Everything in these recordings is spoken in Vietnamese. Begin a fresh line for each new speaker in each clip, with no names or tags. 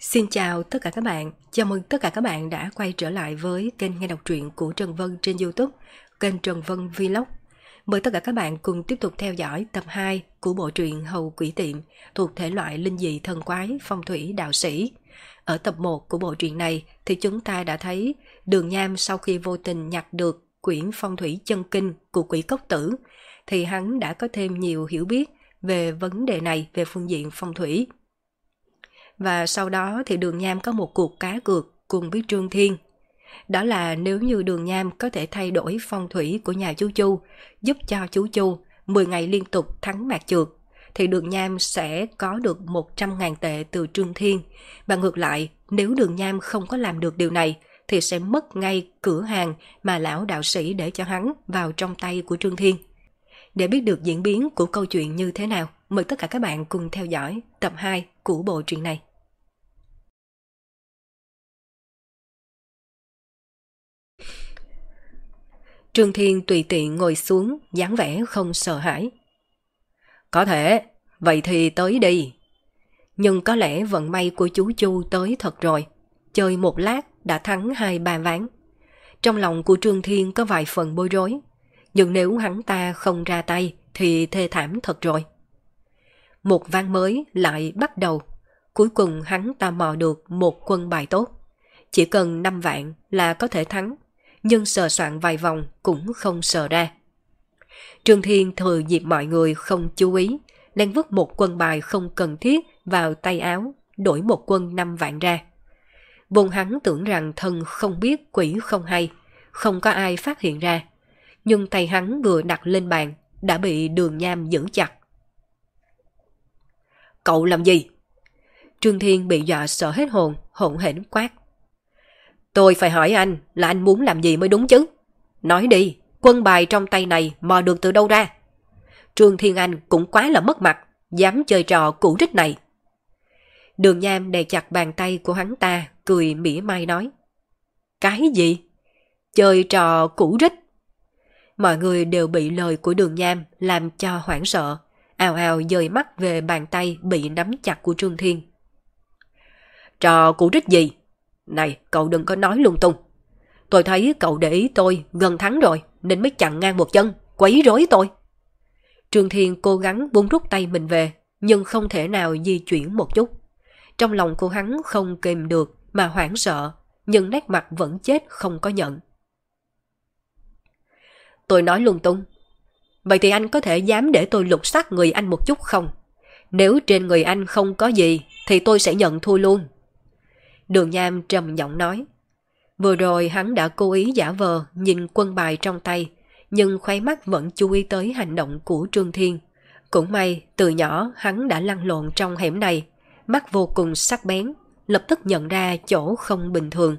Xin chào tất cả các bạn, chào mừng tất cả các bạn đã quay trở lại với kênh nghe đọc truyện của Trần Vân trên Youtube, kênh Trần Vân Vlog. Mời tất cả các bạn cùng tiếp tục theo dõi tập 2 của bộ truyện Hầu Quỷ Tiệm thuộc thể loại linh dị thần quái phong thủy đạo sĩ. Ở tập 1 của bộ truyện này thì chúng ta đã thấy Đường Nham sau khi vô tình nhặt được quyển phong thủy chân kinh của quỷ cốc tử thì hắn đã có thêm nhiều hiểu biết về vấn đề này về phương diện phong thủy. Và sau đó thì Đường Nham có một cuộc cá cược cùng với Trương Thiên. Đó là nếu như Đường Nham có thể thay đổi phong thủy của nhà chú Chu, giúp cho chú Chu 10 ngày liên tục thắng mạc trượt, thì Đường Nham sẽ có được 100.000 tệ từ Trương Thiên. Và ngược lại, nếu Đường Nham không có làm được điều này, thì sẽ mất ngay cửa hàng mà lão đạo sĩ để cho hắn vào trong tay của Trương Thiên. Để biết được diễn biến của câu chuyện như thế nào, mời tất cả các bạn cùng theo dõi tập 2 của bộ truyện này. Trương Thiên tùy tiện ngồi xuống, dáng vẻ không sợ hãi. Có thể, vậy thì tới đi. Nhưng có lẽ vận may của chú Chu tới thật rồi. Chơi một lát đã thắng hai ba ván. Trong lòng của Trương Thiên có vài phần bối rối. Nhưng nếu hắn ta không ra tay thì thê thảm thật rồi. Một ván mới lại bắt đầu. Cuối cùng hắn ta mò được một quân bài tốt. Chỉ cần 5 vạn là có thể thắng nhưng sờ soạn vài vòng cũng không sờ ra. Trương Thiên thừa dịp mọi người không chú ý, len vứt một quân bài không cần thiết vào tay áo, đổi một quân năm vạn ra. Vùng hắn tưởng rằng thân không biết quỷ không hay, không có ai phát hiện ra. Nhưng tay hắn vừa đặt lên bàn, đã bị đường nham giữ chặt. Cậu làm gì? Trương Thiên bị dọa sợ hết hồn, hỗn hển quát. Tôi phải hỏi anh là anh muốn làm gì mới đúng chứ? Nói đi, quân bài trong tay này mò được từ đâu ra? Trương Thiên Anh cũng quá là mất mặt, dám chơi trò cũ rích này. Đường Nham đè chặt bàn tay của hắn ta, cười mỉa mai nói. Cái gì? Chơi trò cũ rích? Mọi người đều bị lời của đường Nham làm cho hoảng sợ, ào ào dời mắt về bàn tay bị nắm chặt của Trương Thiên. Trò cũ rích gì? Này, cậu đừng có nói lung tung. Tôi thấy cậu để ý tôi gần thắng rồi, nên mới chặn ngang một chân, quấy rối tôi. Trương Thiên cố gắng buông rút tay mình về, nhưng không thể nào di chuyển một chút. Trong lòng cô hắn không kìm được mà hoảng sợ, nhưng nét mặt vẫn chết không có nhận. Tôi nói lung tung. Vậy thì anh có thể dám để tôi lục soát người anh một chút không? Nếu trên người anh không có gì, thì tôi sẽ nhận thua luôn. Đường Nham trầm giọng nói. Vừa rồi hắn đã cố ý giả vờ nhìn quân bài trong tay, nhưng khoái mắt vẫn chú ý tới hành động của Trương Thiên. Cũng may, từ nhỏ hắn đã lăn lộn trong hẻm này, mắt vô cùng sắc bén, lập tức nhận ra chỗ không bình thường.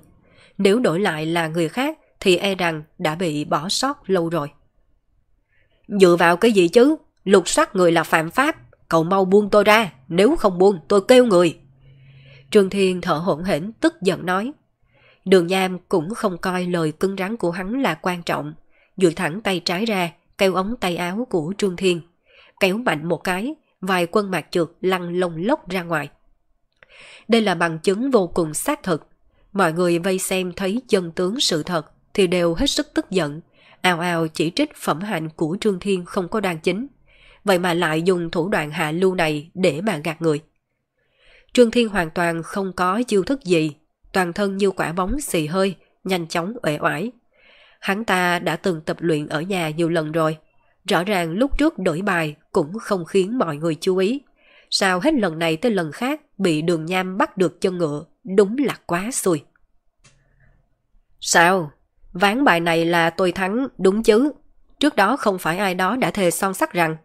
Nếu đổi lại là người khác thì e rằng đã bị bỏ sót lâu rồi. Dựa vào cái gì chứ? Lục soát người là phạm pháp, cậu mau buông tôi ra, nếu không buông tôi kêu người. Trương Thiên thở hổn hển tức giận nói. Đường Nham cũng không coi lời cứng rắn của hắn là quan trọng, duỗi thẳng tay trái ra, kéo ống tay áo của Trương Thiên. Kéo mạnh một cái, vài quân mạc trượt lăn lông lốc ra ngoài. Đây là bằng chứng vô cùng xác thực. Mọi người vây xem thấy chân tướng sự thật thì đều hết sức tức giận, ào ào chỉ trích phẩm hạnh của Trương Thiên không có đoan chính. Vậy mà lại dùng thủ đoạn hạ lưu này để mà gạt người. Trương Thiên hoàn toàn không có chiêu thức gì, toàn thân như quả bóng xì hơi, nhanh chóng uể oải. Hắn ta đã từng tập luyện ở nhà nhiều lần rồi. Rõ ràng lúc trước đổi bài cũng không khiến mọi người chú ý. Sao hết lần này tới lần khác bị đường nham bắt được chân ngựa, đúng là quá xui. Sao? Ván bài này là tôi thắng, đúng chứ? Trước đó không phải ai đó đã thề son sắt rằng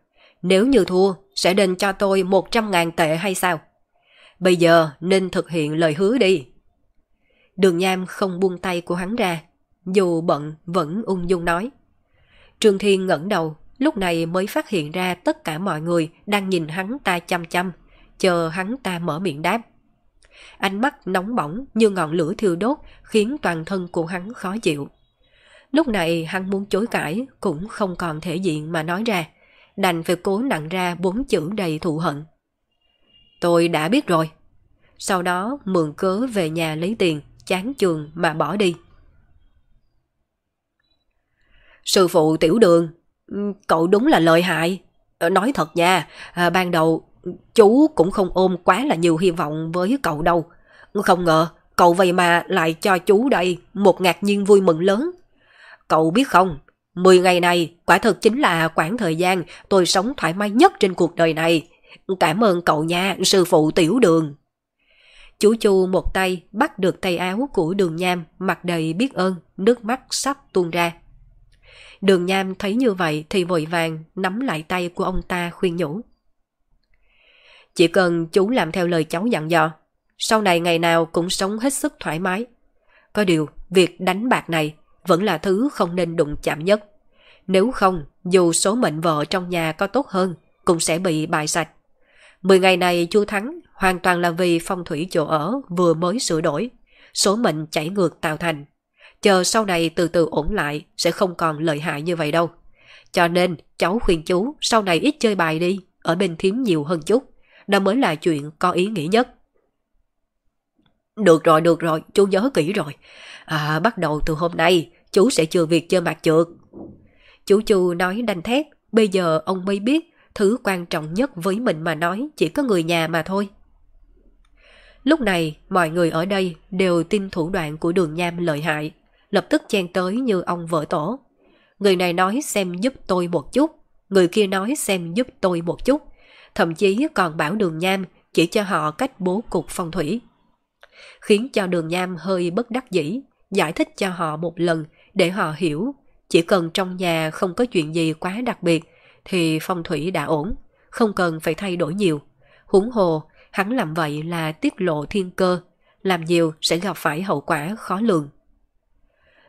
nếu như thua sẽ đền cho tôi 100.000 tệ hay sao? Bây giờ nên thực hiện lời hứa đi. Đường Nham không buông tay của hắn ra, dù bận vẫn ung dung nói. Trương Thiên ngẩng đầu, lúc này mới phát hiện ra tất cả mọi người đang nhìn hắn ta chăm chăm, chờ hắn ta mở miệng đáp. Ánh mắt nóng bỏng như ngọn lửa thiêu đốt khiến toàn thân của hắn khó chịu. Lúc này hắn muốn chối cãi cũng không còn thể diện mà nói ra, đành phải cố nặng ra bốn chữ đầy thù hận. Tôi đã biết rồi. sau đó mượn cớ về nhà lấy tiền, chán chường mà bỏ đi. Sư phụ tiểu đường, cậu đúng là lợi hại. Ờ, nói thật nha, à, ban đầu chú cũng không ôm quá là nhiều hy vọng với cậu đâu. Không ngờ, cậu vậy mà lại cho chú đây một ngạc nhiên vui mừng lớn. Cậu biết không, 10 ngày này quả thực chính là khoảng thời gian tôi sống thoải mái nhất trên cuộc đời này. Cảm ơn cậu nha, sư phụ tiểu đường. Chú Chu một tay bắt được tay áo của đường nham, mặt đầy biết ơn, nước mắt sắp tuôn ra. Đường nham thấy như vậy thì vội vàng nắm lại tay của ông ta khuyên nhủ. Chỉ cần chú làm theo lời cháu dặn dò, sau này ngày nào cũng sống hết sức thoải mái. Có điều, việc đánh bạc này vẫn là thứ không nên đụng chạm nhất. Nếu không, dù số mệnh vợ trong nhà có tốt hơn, cũng sẽ bị bại sạch. Mười ngày này Chu Thắng hoàn toàn là vì phong thủy chỗ ở vừa mới sửa đổi, số mệnh chảy ngược tạo thành. Chờ sau này từ từ ổn lại sẽ không còn lợi hại như vậy đâu. Cho nên cháu khuyên chú sau này ít chơi bài đi, ở bên thím nhiều hơn chút. Đó mới là chuyện có ý nghĩa nhất. Được rồi, được rồi, chú nhớ kỹ rồi. À, bắt đầu từ hôm nay, chú sẽ chừa việc chơi mặt trượt. Chú Chu nói đanh thét, bây giờ ông mới biết thứ quan trọng nhất với mình mà nói chỉ có người nhà mà thôi. Lúc này, mọi người ở đây đều tin thủ đoạn của đường nham lợi hại, lập tức chen tới như ông vợ tổ. Người này nói xem giúp tôi một chút, người kia nói xem giúp tôi một chút, thậm chí còn bảo đường nham chỉ cho họ cách bố cục phong thủy. Khiến cho đường nham hơi bất đắc dĩ, giải thích cho họ một lần để họ hiểu chỉ cần trong nhà không có chuyện gì quá đặc biệt thì phong thủy đã ổn, không cần phải thay đổi nhiều. Huống hồ, hắn làm vậy là tiết lộ thiên cơ, làm nhiều sẽ gặp phải hậu quả khó lường.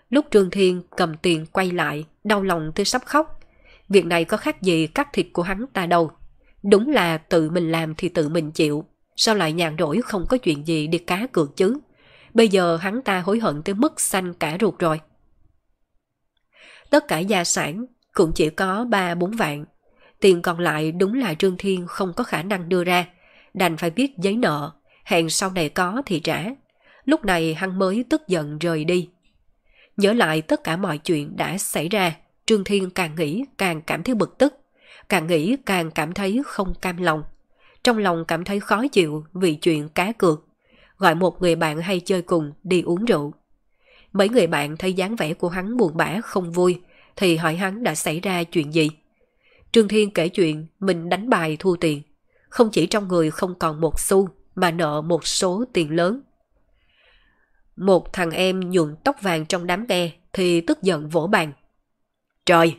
Lúc Trương Thiên cầm tiền quay lại, đau lòng tới sắp khóc. Việc này có khác gì cắt thịt của hắn ta đâu. Đúng là tự mình làm thì tự mình chịu. Sao lại nhàn rỗi không có chuyện gì đi cá cược chứ? Bây giờ hắn ta hối hận tới mức xanh cả ruột rồi. Tất cả gia sản cũng chỉ có 3-4 vạn. Tiền còn lại đúng là Trương Thiên không có khả năng đưa ra. Đành phải viết giấy nợ, hẹn sau này có thì trả. Lúc này hắn mới tức giận rời đi. Nhớ lại tất cả mọi chuyện đã xảy ra, Trương Thiên càng nghĩ càng cảm thấy bực tức. Càng nghĩ càng cảm thấy không cam lòng. Trong lòng cảm thấy khó chịu vì chuyện cá cược. Gọi một người bạn hay chơi cùng đi uống rượu. Mấy người bạn thấy dáng vẻ của hắn buồn bã không vui, thì hỏi hắn đã xảy ra chuyện gì. Trương Thiên kể chuyện mình đánh bài thu tiền. Không chỉ trong người không còn một xu, mà nợ một số tiền lớn. Một thằng em nhuộm tóc vàng trong đám nghe thì tức giận vỗ bàn. Trời,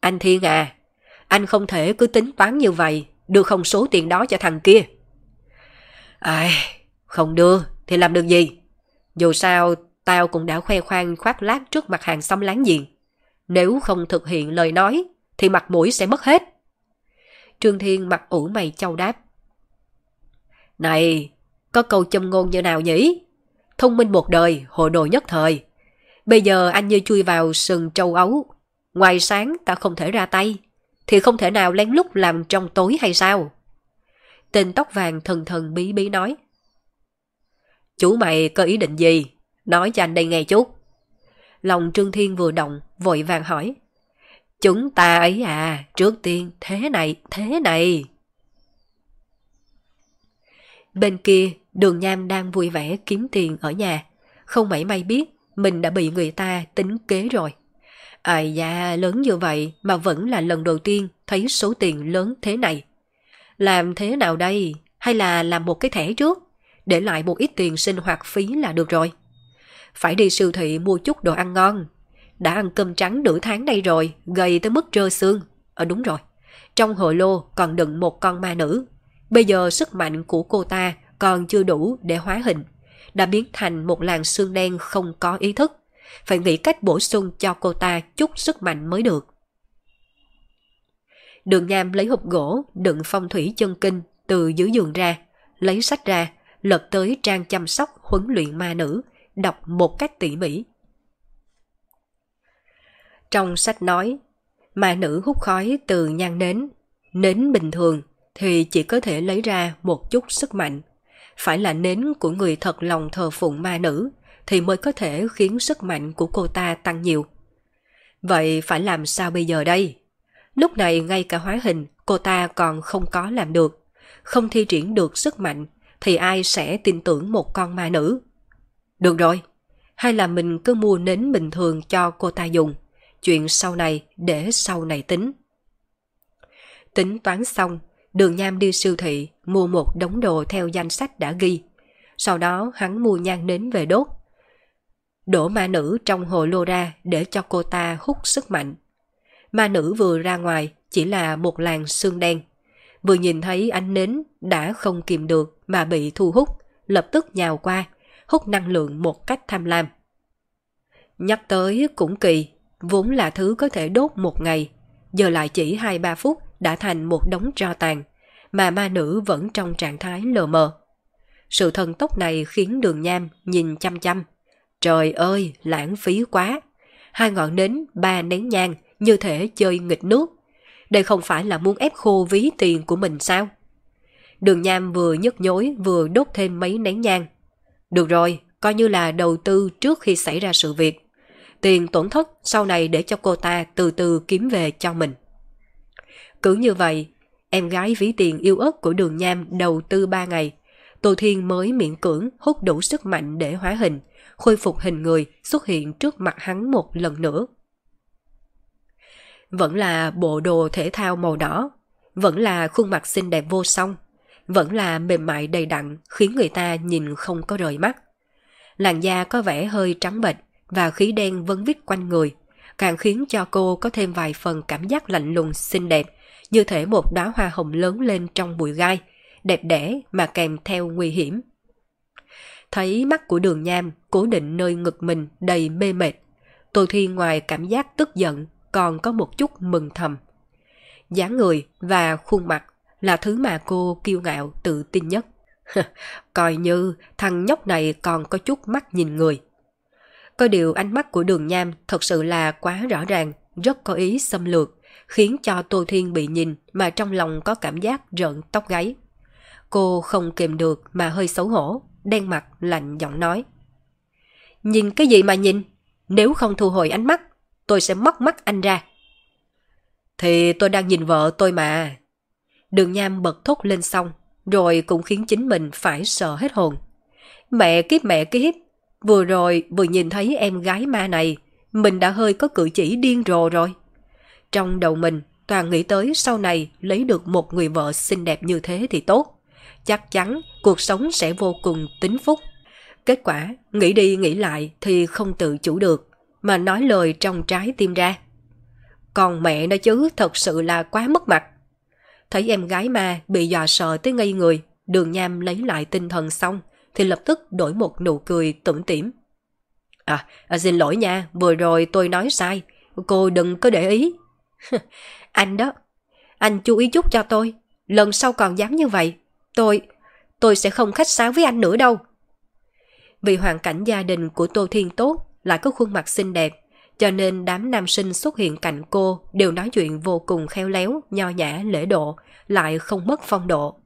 anh Thiên à, anh không thể cứ tính toán như vậy, đưa không số tiền đó cho thằng kia. Ai, không đưa thì làm được gì? Dù sao Tao cũng đã khoe khoang khoác lác trước mặt hàng xóm láng giềng. Nếu không thực hiện lời nói, thì mặt mũi sẽ mất hết. Trương Thiên mặt ủ mày châu đáp. Này, có câu châm ngôn như nào nhỉ? Thông minh một đời, hồ đồ nhất thời. Bây giờ anh như chui vào sừng châu ấu. Ngoài sáng ta không thể ra tay, thì không thể nào lén lút làm trong tối hay sao? Tên tóc vàng thần thần bí bí nói. Chú mày có ý định gì? Nói cho anh đây nghe chút. Lòng Trương Thiên vừa động, vội vàng hỏi. Chúng ta ấy à, trước tiên thế này, thế này. Bên kia, đường nham đang vui vẻ kiếm tiền ở nhà. Không mảy may biết mình đã bị người ta tính kế rồi. Ai da, lớn như vậy mà vẫn là lần đầu tiên thấy số tiền lớn thế này. Làm thế nào đây? Hay là làm một cái thẻ trước? Để lại một ít tiền sinh hoạt phí là được rồi phải đi siêu thị mua chút đồ ăn ngon. Đã ăn cơm trắng nửa tháng đây rồi, gầy tới mức trơ xương. Ờ đúng rồi, trong hồ lô còn đựng một con ma nữ. Bây giờ sức mạnh của cô ta còn chưa đủ để hóa hình. Đã biến thành một làn xương đen không có ý thức. Phải nghĩ cách bổ sung cho cô ta chút sức mạnh mới được. Đường Nam lấy hộp gỗ đựng phong thủy chân kinh từ dưới giường ra, lấy sách ra, lật tới trang chăm sóc huấn luyện ma nữ, đọc một cách tỉ mỉ. Trong sách nói, ma nữ hút khói từ nhang nến, nến bình thường thì chỉ có thể lấy ra một chút sức mạnh. phải là nến của người thật lòng thờ phụng ma nữ, thì mới có thể khiến sức mạnh của cô ta tăng nhiều. Vậy phải làm sao bây giờ đây? Lúc này ngay cả hóa hình cô ta còn không có làm được. Không thi triển được sức mạnh thì ai sẽ tin tưởng một con ma nữ? Được rồi, hay là mình cứ mua nến bình thường cho cô ta dùng. Chuyện sau này để sau này tính. Tính toán xong, đường nham đi siêu thị mua một đống đồ theo danh sách đã ghi. Sau đó hắn mua nhang nến về đốt. Đổ ma nữ trong hồ lô ra để cho cô ta hút sức mạnh. Ma nữ vừa ra ngoài chỉ là một làn xương đen. Vừa nhìn thấy ánh nến đã không kìm được mà bị thu hút, lập tức nhào qua, hút năng lượng một cách tham lam. Nhắc tới cũng kỳ, vốn là thứ có thể đốt một ngày, giờ lại chỉ 2-3 phút đã thành một đống tro tàn, mà ma nữ vẫn trong trạng thái lờ mờ. Sự thần tốc này khiến đường nham nhìn chăm chăm. Trời ơi, lãng phí quá! Hai ngọn nến, ba nén nhang, như thể chơi nghịch nước. Đây không phải là muốn ép khô ví tiền của mình sao? Đường nham vừa nhức nhối vừa đốt thêm mấy nén nhang. Được rồi, coi như là đầu tư trước khi xảy ra sự việc. Tiền tổn thất sau này để cho cô ta từ từ kiếm về cho mình. Cứ như vậy, em gái ví tiền yêu ớt của đường nham đầu tư 3 ngày. Tô Thiên mới miễn cưỡng hút đủ sức mạnh để hóa hình, khôi phục hình người xuất hiện trước mặt hắn một lần nữa. Vẫn là bộ đồ thể thao màu đỏ, vẫn là khuôn mặt xinh đẹp vô song, vẫn là mềm mại đầy đặn khiến người ta nhìn không có rời mắt. Làn da có vẻ hơi trắng bệch và khí đen vấn vít quanh người, càng khiến cho cô có thêm vài phần cảm giác lạnh lùng xinh đẹp, như thể một đóa hoa hồng lớn lên trong bụi gai, đẹp đẽ mà kèm theo nguy hiểm. Thấy mắt của đường nham cố định nơi ngực mình đầy mê mệt, Tô thi ngoài cảm giác tức giận còn có một chút mừng thầm. dáng người và khuôn mặt là thứ mà cô kiêu ngạo tự tin nhất. Coi như thằng nhóc này còn có chút mắt nhìn người. Có điều ánh mắt của đường nham thật sự là quá rõ ràng, rất có ý xâm lược, khiến cho Tô Thiên bị nhìn mà trong lòng có cảm giác rợn tóc gáy. Cô không kìm được mà hơi xấu hổ, đen mặt lạnh giọng nói. Nhìn cái gì mà nhìn? Nếu không thu hồi ánh mắt, tôi sẽ móc mắt anh ra. Thì tôi đang nhìn vợ tôi mà. Đường Nham bật thốt lên xong, rồi cũng khiến chính mình phải sợ hết hồn. Mẹ kiếp mẹ kiếp, vừa rồi vừa nhìn thấy em gái ma này, mình đã hơi có cử chỉ điên rồ rồi. Trong đầu mình, toàn nghĩ tới sau này lấy được một người vợ xinh đẹp như thế thì tốt. Chắc chắn cuộc sống sẽ vô cùng tính phúc. Kết quả, nghĩ đi nghĩ lại thì không tự chủ được, mà nói lời trong trái tim ra. Còn mẹ nó chứ thật sự là quá mất mặt. Thấy em gái ma bị dọa sợ tới ngây người, đường nham lấy lại tinh thần xong, thì lập tức đổi một nụ cười tủm tỉm. À, à, xin lỗi nha, vừa rồi tôi nói sai, cô đừng có để ý. anh đó, anh chú ý chút cho tôi, lần sau còn dám như vậy, tôi, tôi sẽ không khách sáo với anh nữa đâu. Vì hoàn cảnh gia đình của Tô Thiên tốt, lại có khuôn mặt xinh đẹp, cho nên đám nam sinh xuất hiện cạnh cô đều nói chuyện vô cùng khéo léo, nho nhã, lễ độ, lại không mất phong độ.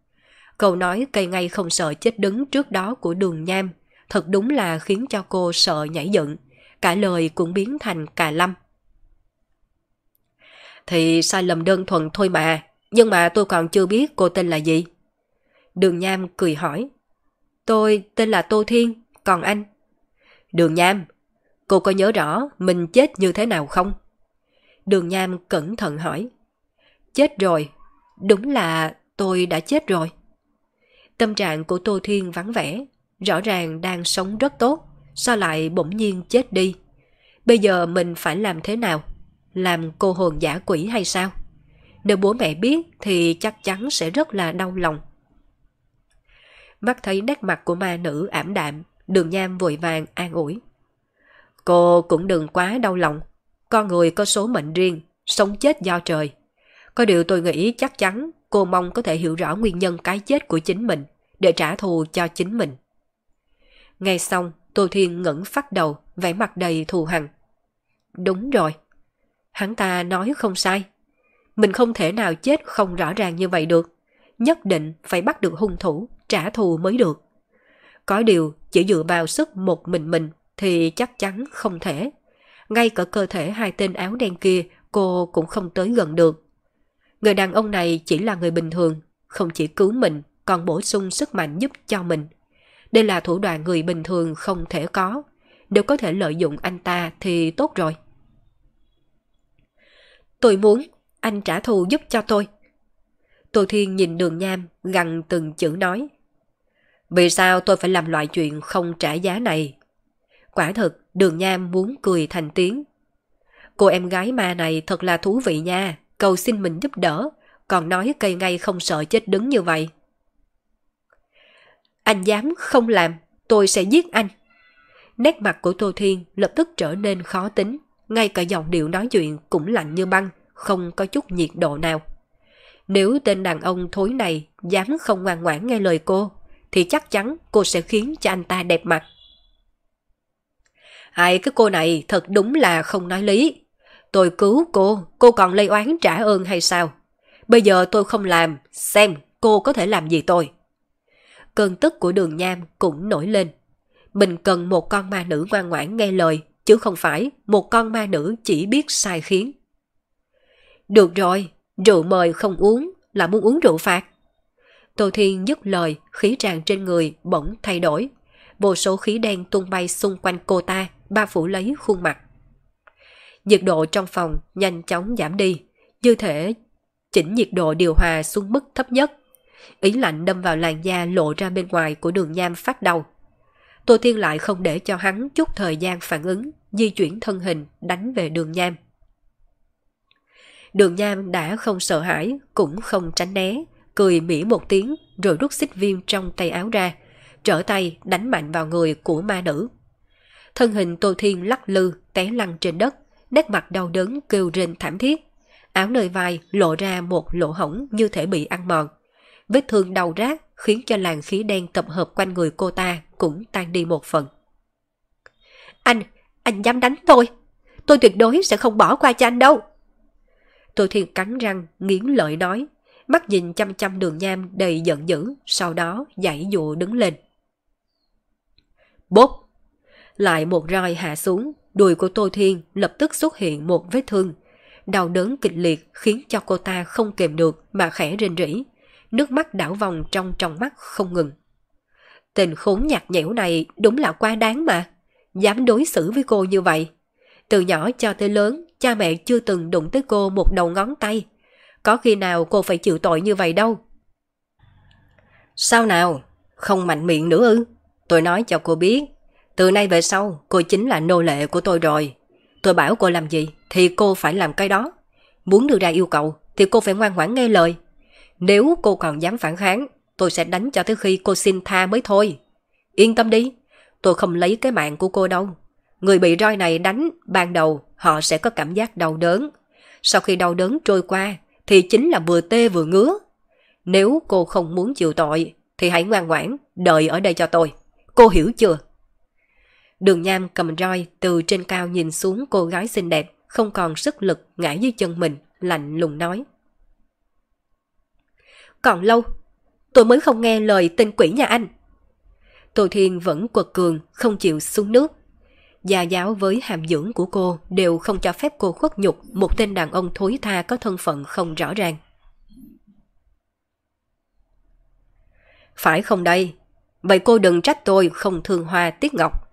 Câu nói cây ngay không sợ chết đứng trước đó của đường nham, thật đúng là khiến cho cô sợ nhảy dựng, cả lời cũng biến thành cà lâm. Thì sai lầm đơn thuần thôi mà, nhưng mà tôi còn chưa biết cô tên là gì. Đường Nham cười hỏi. Tôi tên là Tô Thiên, còn anh? Đường Nham, cô có nhớ rõ mình chết như thế nào không? Đường Nham cẩn thận hỏi. Chết rồi, đúng là tôi đã chết rồi. Tâm trạng của Tô Thiên vắng vẻ, rõ ràng đang sống rất tốt, sao lại bỗng nhiên chết đi? Bây giờ mình phải làm thế nào? Làm cô hồn giả quỷ hay sao? Nếu bố mẹ biết thì chắc chắn sẽ rất là đau lòng. Mắt thấy nét mặt của ma nữ ảm đạm, đường nham vội vàng an ủi. Cô cũng đừng quá đau lòng. Con người có số mệnh riêng, sống chết do trời. Có điều tôi nghĩ chắc chắn cô mong có thể hiểu rõ nguyên nhân cái chết của chính mình để trả thù cho chính mình. Ngay xong, Tô Thiên ngẩng phát đầu, vẻ mặt đầy thù hằn. Đúng rồi. Hắn ta nói không sai. Mình không thể nào chết không rõ ràng như vậy được. Nhất định phải bắt được hung thủ, trả thù mới được. Có điều chỉ dựa vào sức một mình mình thì chắc chắn không thể. Ngay cả cơ thể hai tên áo đen kia cô cũng không tới gần được. Người đàn ông này chỉ là người bình thường, không chỉ cứu mình còn bổ sung sức mạnh giúp cho mình. Đây là thủ đoạn người bình thường không thể có. Nếu có thể lợi dụng anh ta thì tốt rồi. Tôi muốn anh trả thù giúp cho tôi. Tô Thiên nhìn đường nham gằn từng chữ nói. Vì sao tôi phải làm loại chuyện không trả giá này? Quả thực, đường nham muốn cười thành tiếng. Cô em gái ma này thật là thú vị nha, cầu xin mình giúp đỡ, còn nói cây ngay không sợ chết đứng như vậy. Anh dám không làm, tôi sẽ giết anh. Nét mặt của Tô Thiên lập tức trở nên khó tính, ngay cả giọng điệu nói chuyện cũng lạnh như băng, không có chút nhiệt độ nào. Nếu tên đàn ông thối này dám không ngoan ngoãn nghe lời cô, thì chắc chắn cô sẽ khiến cho anh ta đẹp mặt. Hai cái cô này thật đúng là không nói lý. Tôi cứu cô, cô còn lây oán trả ơn hay sao? Bây giờ tôi không làm, xem cô có thể làm gì tôi. Cơn tức của đường nham cũng nổi lên. Mình cần một con ma nữ ngoan ngoãn nghe lời, chứ không phải một con ma nữ chỉ biết sai khiến. Được rồi, rượu mời không uống, là muốn uống rượu phạt. Tô Thiên dứt lời, khí tràn trên người bỗng thay đổi. Vô số khí đen tung bay xung quanh cô ta, ba phủ lấy khuôn mặt. Nhiệt độ trong phòng nhanh chóng giảm đi, như thể chỉnh nhiệt độ điều hòa xuống mức thấp nhất. Ý lạnh đâm vào làn da lộ ra bên ngoài của đường nham phát đau. Tô Thiên lại không để cho hắn chút thời gian phản ứng, di chuyển thân hình đánh về đường nham. Đường nham đã không sợ hãi, cũng không tránh né, cười mỉ một tiếng rồi rút xích viêm trong tay áo ra, trở tay đánh mạnh vào người của ma nữ. Thân hình Tô Thiên lắc lư, té lăn trên đất, nét mặt đau đớn kêu rên thảm thiết. Áo nơi vai lộ ra một lỗ hổng như thể bị ăn mòn. Vết thương đau rát khiến cho làn khí đen tập hợp quanh người cô ta cũng tan đi một phần. Anh, anh dám đánh tôi. Tôi tuyệt đối sẽ không bỏ qua cho anh đâu. Tô Thiên cắn răng, nghiến lợi nói, mắt nhìn chăm chăm đường nham đầy giận dữ, sau đó giải dụ đứng lên. Bốp! Lại một roi hạ xuống, đùi của Tô Thiên lập tức xuất hiện một vết thương. Đau đớn kịch liệt khiến cho cô ta không kềm được mà khẽ rên rỉ. Nước mắt đảo vòng trong trong mắt không ngừng. Tình khốn nhạt nhẽo này đúng là quá đáng mà. Dám đối xử với cô như vậy. Từ nhỏ cho tới lớn, cha mẹ chưa từng đụng tới cô một đầu ngón tay. Có khi nào cô phải chịu tội như vậy đâu. Sao nào? Không mạnh miệng nữa ư? Tôi nói cho cô biết, từ nay về sau cô chính là nô lệ của tôi rồi. Tôi bảo cô làm gì thì cô phải làm cái đó. Muốn đưa ra yêu cầu thì cô phải ngoan ngoãn nghe lời. Nếu cô còn dám phản kháng, tôi sẽ đánh cho tới khi cô xin tha mới thôi. Yên tâm đi, tôi không lấy cái mạng của cô đâu. Người bị roi này đánh, ban đầu họ sẽ có cảm giác đau đớn. Sau khi đau đớn trôi qua, thì chính là vừa tê vừa ngứa. Nếu cô không muốn chịu tội, thì hãy ngoan ngoãn, đợi ở đây cho tôi. Cô hiểu chưa? Đường Nham cầm roi từ trên cao nhìn xuống cô gái xinh đẹp, không còn sức lực ngã dưới chân mình, lạnh lùng nói. Còn lâu, tôi mới không nghe lời tên quỷ nhà anh. Tô Thiên vẫn quật cường, không chịu xuống nước. Gia giáo với hàm dưỡng của cô đều không cho phép cô khuất nhục một tên đàn ông thối tha có thân phận không rõ ràng. Phải không đây? Vậy cô đừng trách tôi không thương hoa tiết ngọc.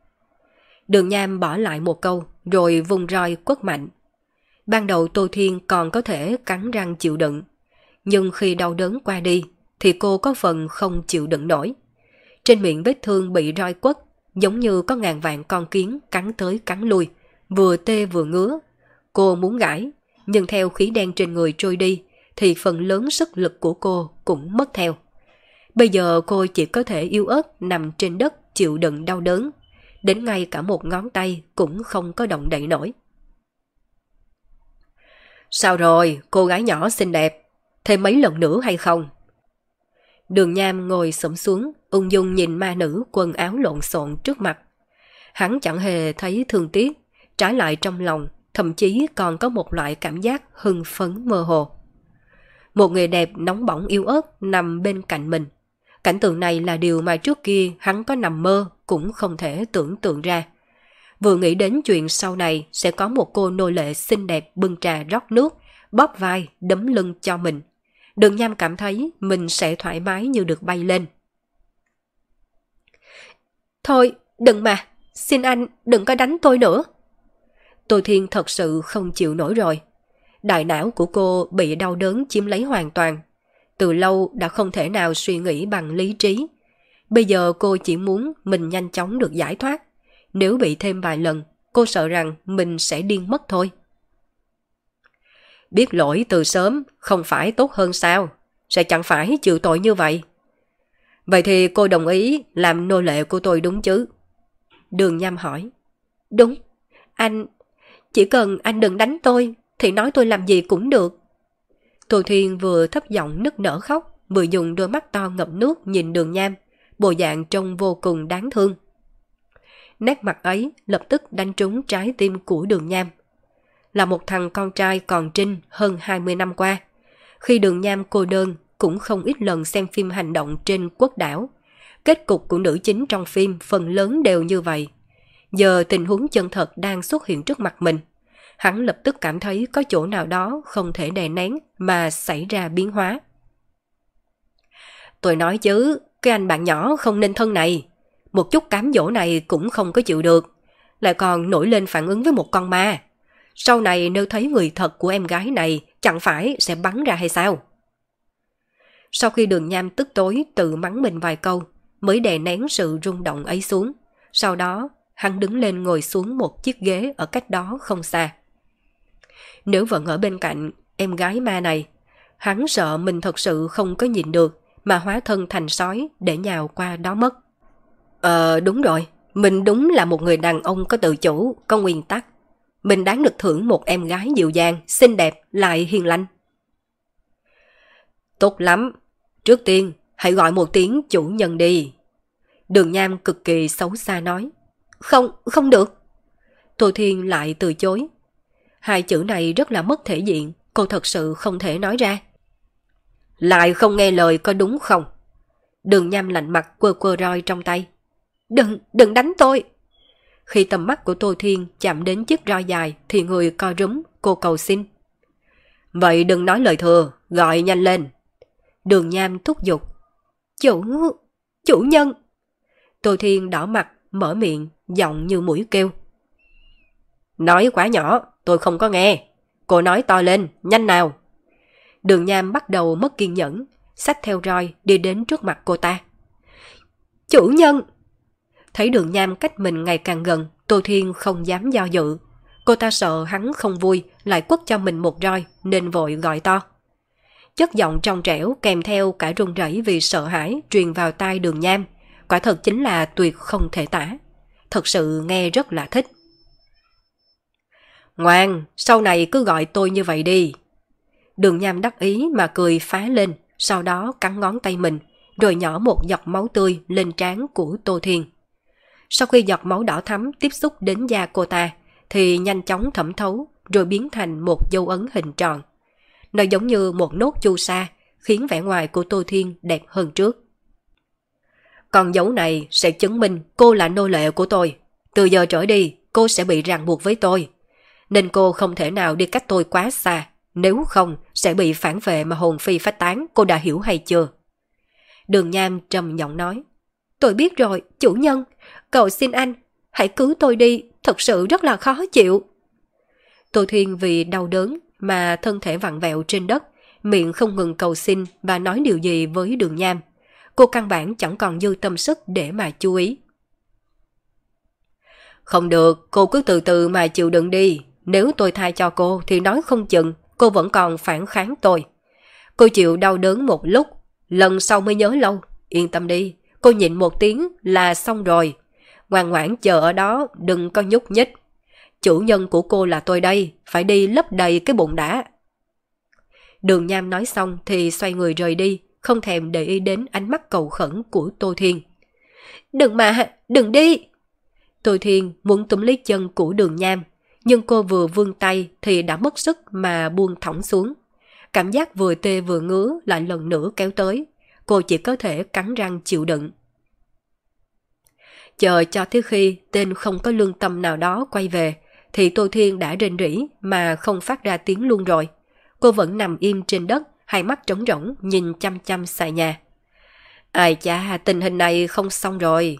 Đường Nham bỏ lại một câu, rồi vùng roi quất mạnh. Ban đầu Tô Thiên còn có thể cắn răng chịu đựng, nhưng khi đau đớn qua đi, thì cô có phần không chịu đựng nổi. Trên miệng vết thương bị roi quất, giống như có ngàn vạn con kiến cắn tới cắn lui, vừa tê vừa ngứa. Cô muốn gãi, nhưng theo khí đen trên người trôi đi, thì phần lớn sức lực của cô cũng mất theo. Bây giờ cô chỉ có thể yêu ớt nằm trên đất chịu đựng đau đớn. Đến ngay cả một ngón tay cũng không có động đậy nổi. Sao rồi, cô gái nhỏ xinh đẹp, thêm mấy lần nữa hay không? Đường Nham ngồi sẫm xuống, ung dung nhìn ma nữ quần áo lộn xộn trước mặt. Hắn chẳng hề thấy thương tiếc, trái lại trong lòng, thậm chí còn có một loại cảm giác hưng phấn mơ hồ. Một người đẹp nóng bỏng yêu ớt nằm bên cạnh mình, Cảnh tượng này là điều mà trước kia hắn có nằm mơ cũng không thể tưởng tượng ra. Vừa nghĩ đến chuyện sau này sẽ có một cô nô lệ xinh đẹp bưng trà rót nước, bóp vai, đấm lưng cho mình. Đường Nham cảm thấy mình sẽ thoải mái như được bay lên. Thôi, đừng mà, xin anh đừng có đánh tôi nữa. Tô Thiên thật sự không chịu nổi rồi. Đại não của cô bị đau đớn chiếm lấy hoàn toàn. Từ lâu đã không thể nào suy nghĩ bằng lý trí. Bây giờ cô chỉ muốn mình nhanh chóng được giải thoát. Nếu bị thêm vài lần, cô sợ rằng mình sẽ điên mất thôi. Biết lỗi từ sớm không phải tốt hơn sao? Sẽ chẳng phải chịu tội như vậy. Vậy thì cô đồng ý làm nô lệ của tôi đúng chứ? Đường Nham hỏi. Đúng, anh... Chỉ cần anh đừng đánh tôi, thì nói tôi làm gì cũng được. Tô Thiên vừa thấp giọng nức nở khóc, vừa dùng đôi mắt to ngập nước nhìn đường Nham, bộ dạng trông vô cùng đáng thương. Nét mặt ấy lập tức đánh trúng trái tim của đường Nham. Là một thằng con trai còn trinh hơn 20 năm qua. Khi đường Nham cô đơn cũng không ít lần xem phim hành động trên quốc đảo. Kết cục của nữ chính trong phim phần lớn đều như vậy. Giờ tình huống chân thật đang xuất hiện trước mặt mình. Hắn lập tức cảm thấy có chỗ nào đó không thể đè nén mà xảy ra biến hóa. Tôi nói chứ, cái anh bạn nhỏ không nên thân này. Một chút cám dỗ này cũng không có chịu được. Lại còn nổi lên phản ứng với một con ma. Sau này nếu thấy người thật của em gái này chẳng phải sẽ bắn ra hay sao? Sau khi đường nham tức tối tự mắng mình vài câu, mới đè nén sự rung động ấy xuống. Sau đó, hắn đứng lên ngồi xuống một chiếc ghế ở cách đó không xa. Nếu vẫn ở bên cạnh em gái ma này, hắn sợ mình thật sự không có nhìn được mà hóa thân thành sói để nhào qua đó mất. Ờ đúng rồi, mình đúng là một người đàn ông có tự chủ, có nguyên tắc. Mình đáng được thưởng một em gái dịu dàng, xinh đẹp, lại hiền lành. Tốt lắm, trước tiên hãy gọi một tiếng chủ nhân đi. Đường Nham cực kỳ xấu xa nói. Không, không được. Tô Thiên lại từ chối. Hai chữ này rất là mất thể diện, cô thật sự không thể nói ra. Lại không nghe lời có đúng không? Đường Nham lạnh mặt quơ quơ roi trong tay. Đừng, đừng đánh tôi. Khi tầm mắt của Tô Thiên chạm đến chiếc roi dài thì người co rúm, cô cầu xin. Vậy đừng nói lời thừa, gọi nhanh lên. Đường Nham thúc giục. Chủ, chủ nhân. Tô Thiên đỏ mặt, mở miệng, giọng như mũi kêu. Nói quá nhỏ, tôi không có nghe. Cô nói to lên, nhanh nào. Đường Nham bắt đầu mất kiên nhẫn, xách theo roi đi đến trước mặt cô ta. Chủ nhân! Thấy đường Nham cách mình ngày càng gần, Tô Thiên không dám do dự. Cô ta sợ hắn không vui, lại quất cho mình một roi, nên vội gọi to. Chất giọng trong trẻo kèm theo cả run rẩy vì sợ hãi truyền vào tai đường Nham. Quả thật chính là tuyệt không thể tả. Thật sự nghe rất là thích. Ngoan, sau này cứ gọi tôi như vậy đi. Đường nham đắc ý mà cười phá lên, sau đó cắn ngón tay mình, rồi nhỏ một giọt máu tươi lên trán của Tô Thiên. Sau khi giọt máu đỏ thắm tiếp xúc đến da cô ta, thì nhanh chóng thẩm thấu, rồi biến thành một dấu ấn hình tròn. Nó giống như một nốt chu sa, khiến vẻ ngoài của Tô Thiên đẹp hơn trước. Còn dấu này sẽ chứng minh cô là nô lệ của tôi. Từ giờ trở đi, cô sẽ bị ràng buộc với tôi nên cô không thể nào đi cách tôi quá xa, nếu không sẽ bị phản vệ mà hồn phi phách tán, cô đã hiểu hay chưa? Đường Nham trầm giọng nói, tôi biết rồi, chủ nhân, cậu xin anh, hãy cứu tôi đi, thật sự rất là khó chịu. Tô Thiên vì đau đớn mà thân thể vặn vẹo trên đất, miệng không ngừng cầu xin và nói điều gì với đường Nham. Cô căn bản chẳng còn dư tâm sức để mà chú ý. Không được, cô cứ từ từ mà chịu đựng đi, nếu tôi thay cho cô thì nói không chừng cô vẫn còn phản kháng tôi. Cô chịu đau đớn một lúc, lần sau mới nhớ lâu. Yên tâm đi, cô nhịn một tiếng là xong rồi. Ngoan ngoãn chờ ở đó, đừng có nhúc nhích. Chủ nhân của cô là tôi đây, phải đi lấp đầy cái bụng đã. Đường Nham nói xong thì xoay người rời đi, không thèm để ý đến ánh mắt cầu khẩn của Tô Thiên. Đừng mà, đừng đi! Tô Thiên muốn túm lấy chân của đường Nham, nhưng cô vừa vươn tay thì đã mất sức mà buông thõng xuống. Cảm giác vừa tê vừa ngứa lại lần nữa kéo tới. cô chỉ có thể cắn răng chịu đựng. Chờ cho tới khi tên không có lương tâm nào đó quay về, thì Tô Thiên đã rên rỉ mà không phát ra tiếng luôn rồi. Cô vẫn nằm im trên đất, hai mắt trống rỗng nhìn chăm chăm xài nhà. Ai cha, tình hình này không xong rồi.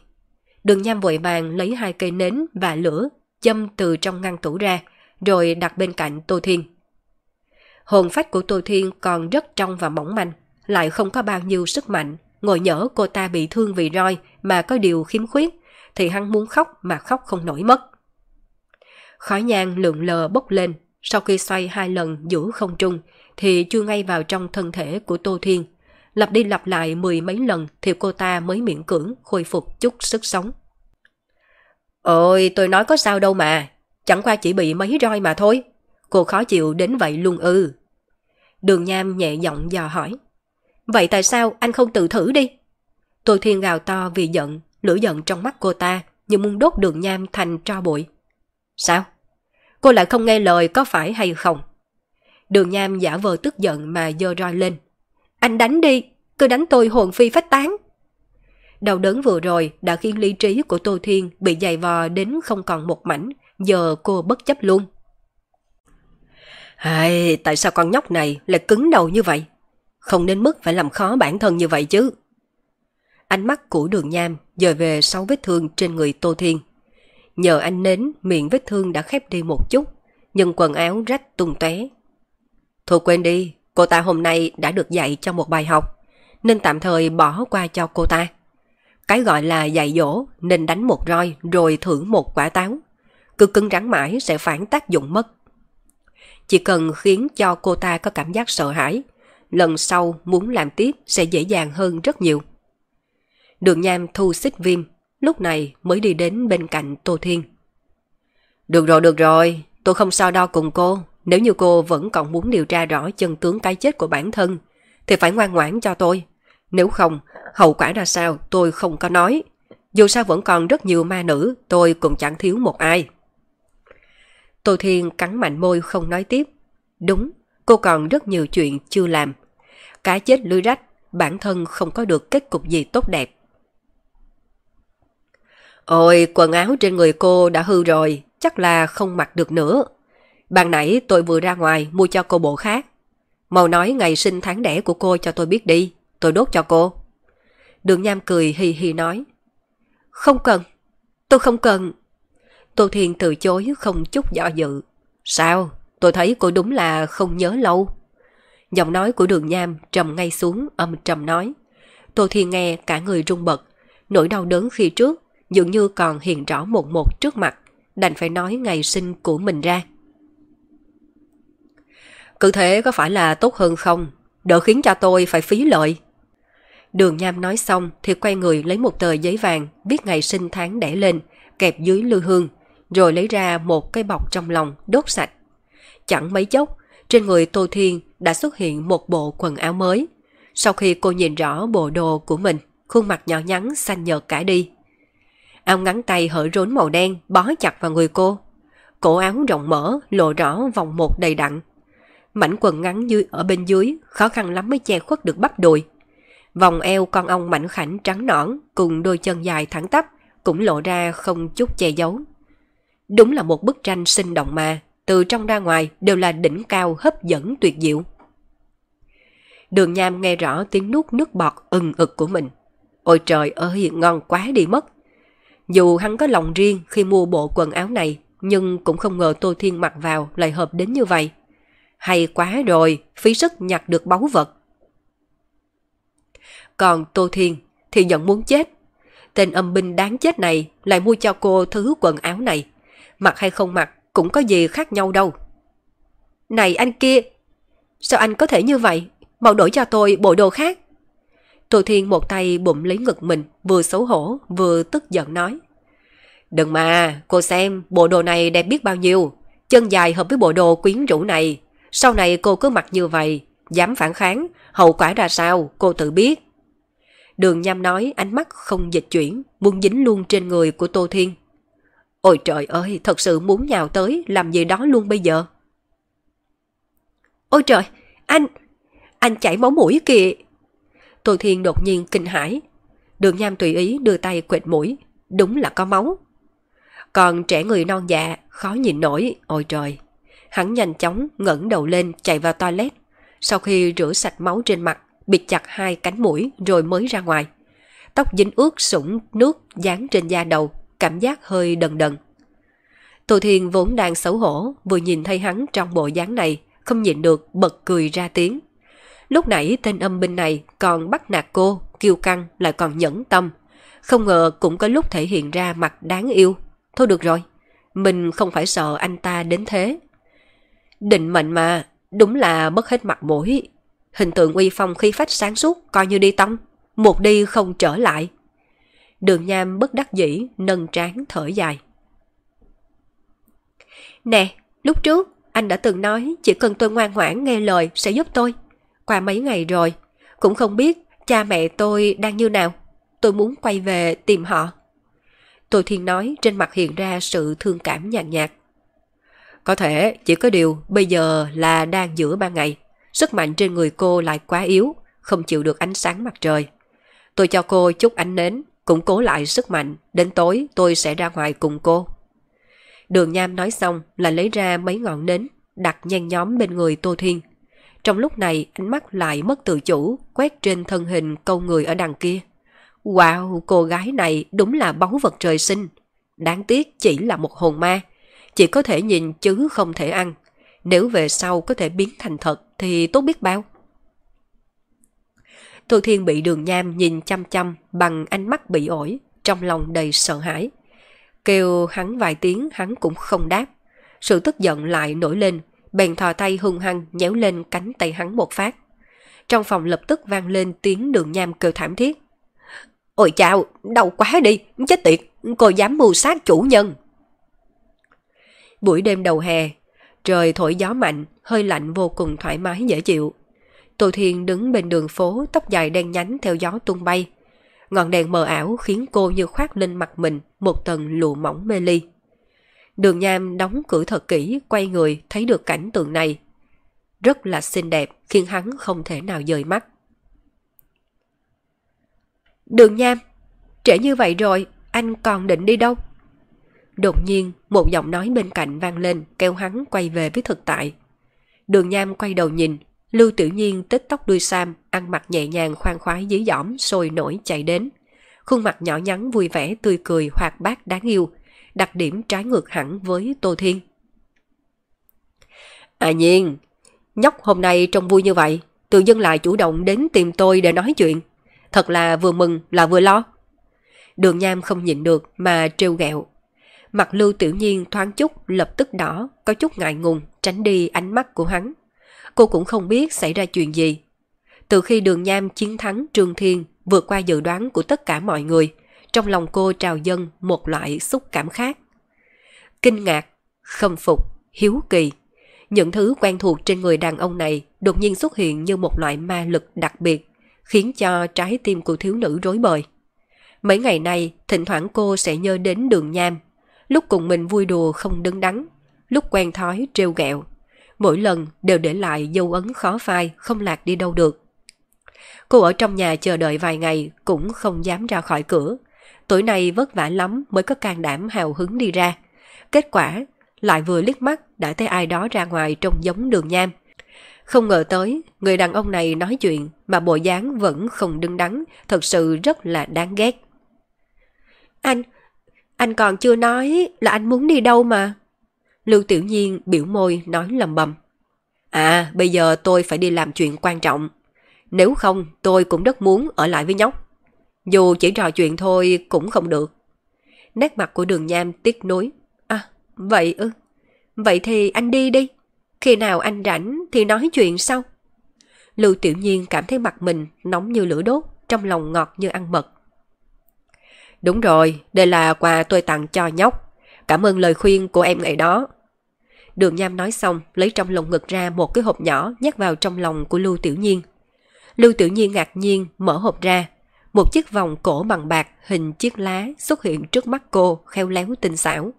Đường nham vội vàng lấy hai cây nến và lửa, châm từ trong ngăn tủ ra, rồi đặt bên cạnh Tô Thiên. Hồn phách của Tô Thiên còn rất trong và mỏng manh, lại không có bao nhiêu sức mạnh. Ngồi nhỡ cô ta bị thương vì roi mà có điều khiếm khuyết, thì hắn muốn khóc mà khóc không nổi mất. Khói nhang lượn lờ bốc lên, sau khi xoay hai lần giữa không trung thì chưa ngay vào trong thân thể của Tô Thiên. Lặp đi lặp lại mười mấy lần thì cô ta mới miễn cưỡng khôi phục chút sức sống. Ôi, tôi nói có sao đâu mà, chẳng qua chỉ bị mấy roi mà thôi. Cô khó chịu đến vậy luôn ư. Đường Nham nhẹ giọng dò hỏi. Vậy tại sao anh không tự thử đi? Tô Thiên gào to vì giận, lửa giận trong mắt cô ta như muốn đốt đường Nham thành tro bụi. Sao? Cô lại không nghe lời có phải hay không? Đường Nham giả vờ tức giận mà dơ roi lên. Anh đánh đi, cứ đánh tôi hồn phi phách tán. Đau đớn vừa rồi đã khiến lý trí của Tô Thiên bị dày vò đến không còn một mảnh, giờ cô bất chấp luôn. Hay, tại sao con nhóc này lại cứng đầu như vậy? Không nên mức phải làm khó bản thân như vậy chứ. Ánh mắt của đường nham dời về sau vết thương trên người Tô Thiên. Nhờ anh nến, miệng vết thương đã khép đi một chút, nhưng quần áo rách tung tóe. Thôi quên đi, cô ta hôm nay đã được dạy cho một bài học, nên tạm thời bỏ qua cho cô ta. Cái gọi là dạy dỗ nên đánh một roi rồi thưởng một quả táo. Cứ cứng rắn mãi sẽ phản tác dụng mất. Chỉ cần khiến cho cô ta có cảm giác sợ hãi, lần sau muốn làm tiếp sẽ dễ dàng hơn rất nhiều. Đường Nham thu xích viêm, lúc này mới đi đến bên cạnh Tô Thiên. Được rồi, được rồi, tôi không so đo cùng cô. Nếu như cô vẫn còn muốn điều tra rõ chân tướng cái chết của bản thân, thì phải ngoan ngoãn cho tôi. Nếu không, hậu quả ra sao tôi không có nói. Dù sao vẫn còn rất nhiều ma nữ, tôi cũng chẳng thiếu một ai. Tô Thiên cắn mạnh môi không nói tiếp. Đúng, cô còn rất nhiều chuyện chưa làm. Cá chết lưới rách, bản thân không có được kết cục gì tốt đẹp. Ôi, quần áo trên người cô đã hư rồi, chắc là không mặc được nữa. Ban nãy tôi vừa ra ngoài mua cho cô bộ khác. màu nói ngày sinh tháng đẻ của cô cho tôi biết đi, tôi đốt cho cô. Đường Nham cười hì hì nói. Không cần, tôi không cần. Tô Thiên từ chối không chút dọ dự. Sao? Tôi thấy cô đúng là không nhớ lâu. Giọng nói của đường Nham trầm ngay xuống âm trầm nói. Tô Thiên nghe cả người rung bật. Nỗi đau đớn khi trước dường như còn hiện rõ một một trước mặt, đành phải nói ngày sinh của mình ra. Cứ thế có phải là tốt hơn không? Đỡ khiến cho tôi phải phí lợi. Đường Nham nói xong thì quay người lấy một tờ giấy vàng viết ngày sinh tháng đẻ lên, kẹp dưới lư hương, rồi lấy ra một cái bọc trong lòng đốt sạch. Chẳng mấy chốc, trên người Tô Thiên đã xuất hiện một bộ quần áo mới. Sau khi cô nhìn rõ bộ đồ của mình, khuôn mặt nhỏ nhắn xanh nhợt cả đi. Áo ngắn tay hở rốn màu đen bó chặt vào người cô. Cổ áo rộng mở, lộ rõ vòng một đầy đặn. Mảnh quần ngắn dưới ở bên dưới, khó khăn lắm mới che khuất được bắp đùi. Vòng eo con ong mảnh khảnh trắng nõn cùng đôi chân dài thẳng tắp cũng lộ ra không chút che giấu. Đúng là một bức tranh sinh động mà, từ trong ra ngoài đều là đỉnh cao hấp dẫn tuyệt diệu. Đường Nham nghe rõ tiếng nuốt nước bọt ừng ực của mình. Ôi trời ơi, ngon quá đi mất. Dù hắn có lòng riêng khi mua bộ quần áo này, nhưng cũng không ngờ Tô Thiên mặc vào lại hợp đến như vậy. Hay quá rồi, phí sức nhặt được báu vật. Còn Tô Thiên thì giận muốn chết. Tên âm binh đáng chết này lại mua cho cô thứ quần áo này. Mặc hay không mặc cũng có gì khác nhau đâu. Này anh kia, sao anh có thể như vậy? Mau đổi cho tôi bộ đồ khác. Tô Thiên một tay bụng lấy ngực mình, vừa xấu hổ, vừa tức giận nói. Đừng mà, cô xem, bộ đồ này đẹp biết bao nhiêu. Chân dài hợp với bộ đồ quyến rũ này. Sau này cô cứ mặc như vậy, dám phản kháng, hậu quả ra sao, cô tự biết. Đường Nham nói ánh mắt không dịch chuyển, muốn dính luôn trên người của Tô Thiên. Ôi trời ơi, thật sự muốn nhào tới, làm gì đó luôn bây giờ. Ôi trời, anh, anh chảy máu mũi kìa. Tô Thiên đột nhiên kinh hãi. Đường Nham tùy ý đưa tay quệt mũi. Đúng là có máu. Còn trẻ người non dạ, khó nhìn nổi, ôi trời. Hắn nhanh chóng ngẩng đầu lên chạy vào toilet. Sau khi rửa sạch máu trên mặt, bịt chặt hai cánh mũi rồi mới ra ngoài. Tóc dính ướt sũng nước dán trên da đầu, cảm giác hơi đần đần. Tô Thiên vốn đang xấu hổ, vừa nhìn thấy hắn trong bộ dáng này, không nhịn được bật cười ra tiếng. Lúc nãy tên âm binh này còn bắt nạt cô, kiêu căng lại còn nhẫn tâm. Không ngờ cũng có lúc thể hiện ra mặt đáng yêu. Thôi được rồi, mình không phải sợ anh ta đến thế. Định mệnh mà, đúng là mất hết mặt mũi. Hình tượng uy phong khí phách sáng suốt coi như đi tông, một đi không trở lại. Đường Nham bất đắc dĩ, nâng trán thở dài. Nè, lúc trước anh đã từng nói chỉ cần tôi ngoan ngoãn nghe lời sẽ giúp tôi. Qua mấy ngày rồi, cũng không biết cha mẹ tôi đang như nào. Tôi muốn quay về tìm họ. Tôi Thiên nói trên mặt hiện ra sự thương cảm nhàn nhạt, nhạt. Có thể chỉ có điều bây giờ là đang giữa ban ngày. Sức mạnh trên người cô lại quá yếu, không chịu được ánh sáng mặt trời. Tôi cho cô chút ánh nến, củng cố lại sức mạnh. Đến tối tôi sẽ ra ngoài cùng cô. Đường Nham nói xong là lấy ra mấy ngọn nến, đặt nhen nhóm bên người Tô Thiên. Trong lúc này ánh mắt lại mất tự chủ, quét trên thân hình câu người ở đằng kia. Wow, cô gái này đúng là báu vật trời sinh. Đáng tiếc chỉ là một hồn ma. Chỉ có thể nhìn chứ không thể ăn. Nếu về sau có thể biến thành thật thì tốt biết bao. Tô Thiên bị đường nham nhìn chăm chăm bằng ánh mắt bị ổi, trong lòng đầy sợ hãi. Kêu hắn vài tiếng hắn cũng không đáp. Sự tức giận lại nổi lên, bèn thò tay hung hăng nhéo lên cánh tay hắn một phát. Trong phòng lập tức vang lên tiếng đường nham kêu thảm thiết. Ôi chào, đau quá đi, chết tiệt, cô dám mưu sát chủ nhân. Buổi đêm đầu hè, trời thổi gió mạnh, hơi lạnh vô cùng thoải mái dễ chịu. Tô Thiên đứng bên đường phố tóc dài đen nhánh theo gió tung bay. Ngọn đèn mờ ảo khiến cô như khoác lên mặt mình một tầng lụa mỏng mê ly. Đường Nham đóng cửa thật kỹ, quay người thấy được cảnh tượng này. Rất là xinh đẹp, khiến hắn không thể nào dời mắt. Đường Nham, trễ như vậy rồi, anh còn định đi đâu? Đột nhiên, một giọng nói bên cạnh vang lên kêu hắn quay về với thực tại. Đường Nham quay đầu nhìn, Lưu Tiểu Nhiên tết tóc đuôi sam, ăn mặc nhẹ nhàng khoan khoái dí dỏm, sôi nổi chạy đến. Khuôn mặt nhỏ nhắn vui vẻ, tươi cười, hoạt bát đáng yêu, đặc điểm trái ngược hẳn với Tô Thiên. À nhiên, nhóc hôm nay trông vui như vậy, tự dưng lại chủ động đến tìm tôi để nói chuyện. Thật là vừa mừng là vừa lo. Đường Nham không nhịn được mà trêu ghẹo. Mặt Lưu Tiểu Nhiên thoáng chút lập tức đỏ, có chút ngại ngùng, tránh đi ánh mắt của hắn. Cô cũng không biết xảy ra chuyện gì. Từ khi đường Nham chiến thắng Trương Thiên vượt qua dự đoán của tất cả mọi người, trong lòng cô trào dâng một loại xúc cảm khác. Kinh ngạc, khâm phục, hiếu kỳ. Những thứ quen thuộc trên người đàn ông này đột nhiên xuất hiện như một loại ma lực đặc biệt, khiến cho trái tim của thiếu nữ rối bời. Mấy ngày nay, thỉnh thoảng cô sẽ nhớ đến đường nham. Lúc cùng mình vui đùa không đứng đắn, lúc quen thói trêu ghẹo. Mỗi lần đều để lại dấu ấn khó phai, không lạc đi đâu được. Cô ở trong nhà chờ đợi vài ngày cũng không dám ra khỏi cửa. Tuổi này vất vả lắm mới có can đảm hào hứng đi ra. Kết quả, lại vừa liếc mắt đã thấy ai đó ra ngoài trông giống đường nham. Không ngờ tới, người đàn ông này nói chuyện mà bộ dáng vẫn không đứng đắn, thật sự rất là đáng ghét. Anh, anh còn chưa nói là anh muốn đi đâu mà. Lưu Tiểu Nhiên biểu môi nói lầm bầm. À, bây giờ tôi phải đi làm chuyện quan trọng. Nếu không, tôi cũng rất muốn ở lại với nhóc. Dù chỉ trò chuyện thôi cũng không được. Nét mặt của đường nham tiếc nối. À, vậy ư. Vậy thì anh đi đi. Khi nào anh rảnh thì nói chuyện sau. Lưu Tiểu Nhiên cảm thấy mặt mình nóng như lửa đốt, trong lòng ngọt như ăn mật. Đúng rồi, đây là quà tôi tặng cho nhóc. Cảm ơn lời khuyên của em ngày đó. Đường Nham nói xong, lấy trong lồng ngực ra một cái hộp nhỏ nhét vào trong lòng của Lưu Tiểu Nhiên. Lưu Tiểu Nhiên ngạc nhiên mở hộp ra. Một chiếc vòng cổ bằng bạc hình chiếc lá xuất hiện trước mắt cô, khéo léo tinh xảo.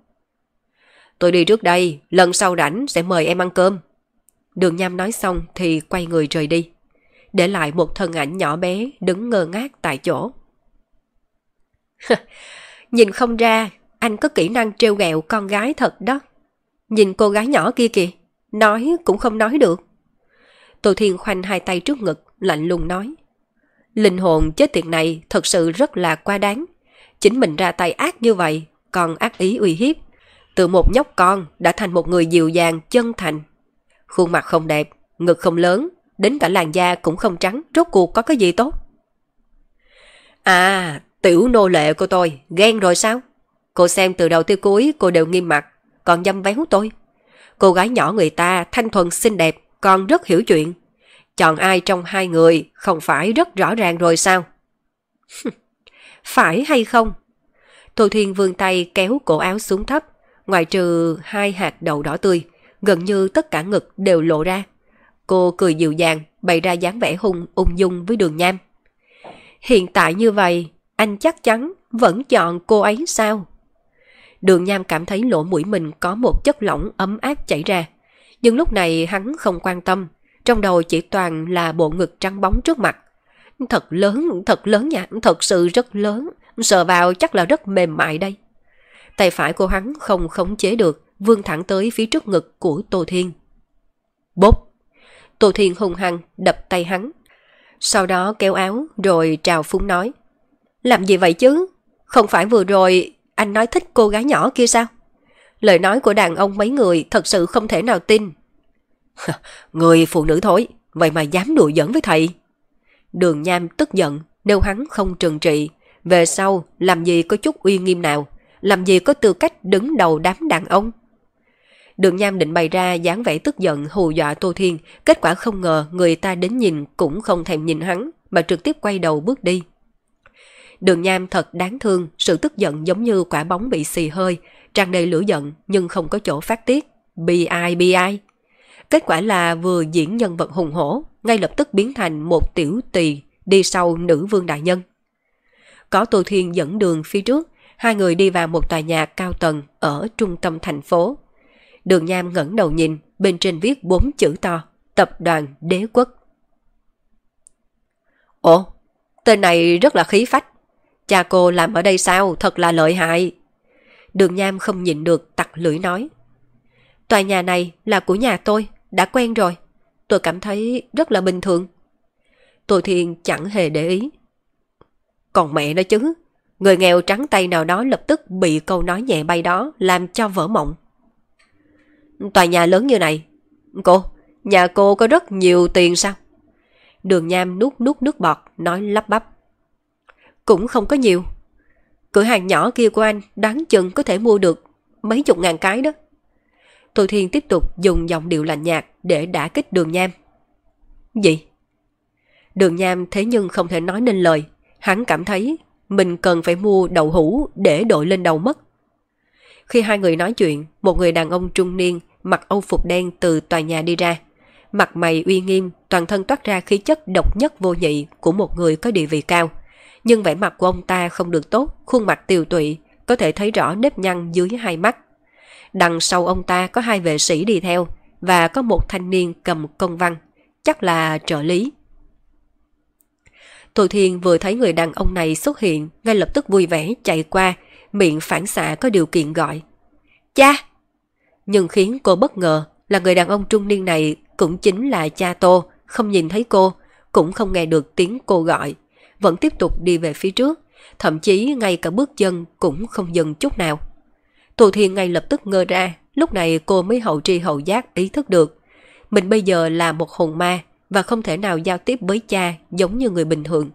Tôi đi trước đây, lần sau rảnh sẽ mời em ăn cơm. Đường Nham nói xong thì quay người rời đi. để lại một thân ảnh nhỏ bé đứng ngơ ngác tại chỗ. Nhìn không ra, anh có kỹ năng trêu ghẹo con gái thật đó. Nhìn cô gái nhỏ kia kìa, nói cũng không nói được. Tô Thiên khoanh hai tay trước ngực, lạnh lùng nói. Linh hồn chết tiệt này thật sự rất là quá đáng. Chính mình ra tay ác như vậy, còn ác ý uy hiếp. Từ một nhóc con đã thành một người dịu dàng, chân thành. Khuôn mặt không đẹp, ngực không lớn, đến cả làn da cũng không trắng, rốt cuộc có cái gì tốt. À, tiểu nô lệ của tôi, ghen rồi sao? Cô xem từ đầu tới cuối cô đều nghiêm mặt, còn dâm véo tôi. Cô gái nhỏ người ta thanh thuần xinh đẹp, còn rất hiểu chuyện. Chọn ai trong hai người không phải rất rõ ràng rồi sao? phải hay không? Tô Thiên vươn tay kéo cổ áo xuống thấp, ngoài trừ hai hạt đậu đỏ tươi, gần như tất cả ngực đều lộ ra. Cô cười dịu dàng, bày ra dáng vẻ hung ung dung với đường nham. Hiện tại như vậy, anh chắc chắn vẫn chọn cô ấy sao? Đường nham cảm thấy lỗ mũi mình có một chất lỏng ấm áp chảy ra. Nhưng lúc này hắn không quan tâm, trong đầu chỉ toàn là bộ ngực trắng bóng trước mặt. Thật lớn, thật lớn nha, thật sự rất lớn, sờ vào chắc là rất mềm mại đây. Tay phải của hắn không khống chế được, vươn thẳng tới phía trước ngực của Tô Thiên. Bốp! Tô Thiên hùng hăng đập tay hắn. Sau đó kéo áo rồi trào phúng nói. Làm gì vậy chứ? Không phải vừa rồi anh nói thích cô gái nhỏ kia sao? Lời nói của đàn ông mấy người thật sự không thể nào tin. người phụ nữ thôi, vậy mà dám đùa giỡn với thầy. Đường Nham tức giận nếu hắn không trừng trị. Về sau, làm gì có chút uy nghiêm nào? Làm gì có tư cách đứng đầu đám đàn ông? Đường Nham định bày ra dáng vẻ tức giận hù dọa Tô Thiên, kết quả không ngờ người ta đến nhìn cũng không thèm nhìn hắn, mà trực tiếp quay đầu bước đi. Đường Nham thật đáng thương, sự tức giận giống như quả bóng bị xì hơi, tràn đầy lửa giận nhưng không có chỗ phát tiết. Bi ai bi ai. Kết quả là vừa diễn nhân vật hùng hổ, ngay lập tức biến thành một tiểu tỳ đi sau nữ vương đại nhân. Có Tô Thiên dẫn đường phía trước, hai người đi vào một tòa nhà cao tầng ở trung tâm thành phố. Đường Nham ngẩng đầu nhìn, bên trên viết bốn chữ to, tập đoàn đế quốc. Ồ, tên này rất là khí phách. Cha cô làm ở đây sao, thật là lợi hại. Đường Nham không nhịn được tặc lưỡi nói. Tòa nhà này là của nhà tôi, đã quen rồi. Tôi cảm thấy rất là bình thường. Tô Thiên chẳng hề để ý. Còn mẹ nó chứ, người nghèo trắng tay nào đó lập tức bị câu nói nhẹ bay đó làm cho vỡ mộng. Tòa nhà lớn như này. Cô, nhà cô có rất nhiều tiền sao? Đường Nham nuốt nuốt nước bọt, nói lắp bắp. Cũng không có nhiều. Cửa hàng nhỏ kia của anh đáng chừng có thể mua được mấy chục ngàn cái đó. Tô Thiên tiếp tục dùng giọng điệu lạnh nhạt để đả kích đường Nham. Gì? Đường Nham thế nhưng không thể nói nên lời. Hắn cảm thấy mình cần phải mua đậu hũ để đội lên đầu mất. Khi hai người nói chuyện, một người đàn ông trung niên mặc âu phục đen từ tòa nhà đi ra. Mặt mày uy nghiêm, toàn thân toát ra khí chất độc nhất vô nhị của một người có địa vị cao. Nhưng vẻ mặt của ông ta không được tốt, khuôn mặt tiều tụy, có thể thấy rõ nếp nhăn dưới hai mắt. Đằng sau ông ta có hai vệ sĩ đi theo và có một thanh niên cầm công văn, chắc là trợ lý. Thôi Thiên vừa thấy người đàn ông này xuất hiện, ngay lập tức vui vẻ chạy qua, miệng phản xạ có điều kiện gọi. Cha! Nhưng khiến cô bất ngờ là người đàn ông trung niên này cũng chính là cha Tô, không nhìn thấy cô, cũng không nghe được tiếng cô gọi, vẫn tiếp tục đi về phía trước, thậm chí ngay cả bước chân cũng không dừng chút nào. Tô Thiên ngay lập tức ngơ ra, lúc này cô mới hậu tri hậu giác ý thức được. Mình bây giờ là một hồn ma và không thể nào giao tiếp với cha giống như người bình thường.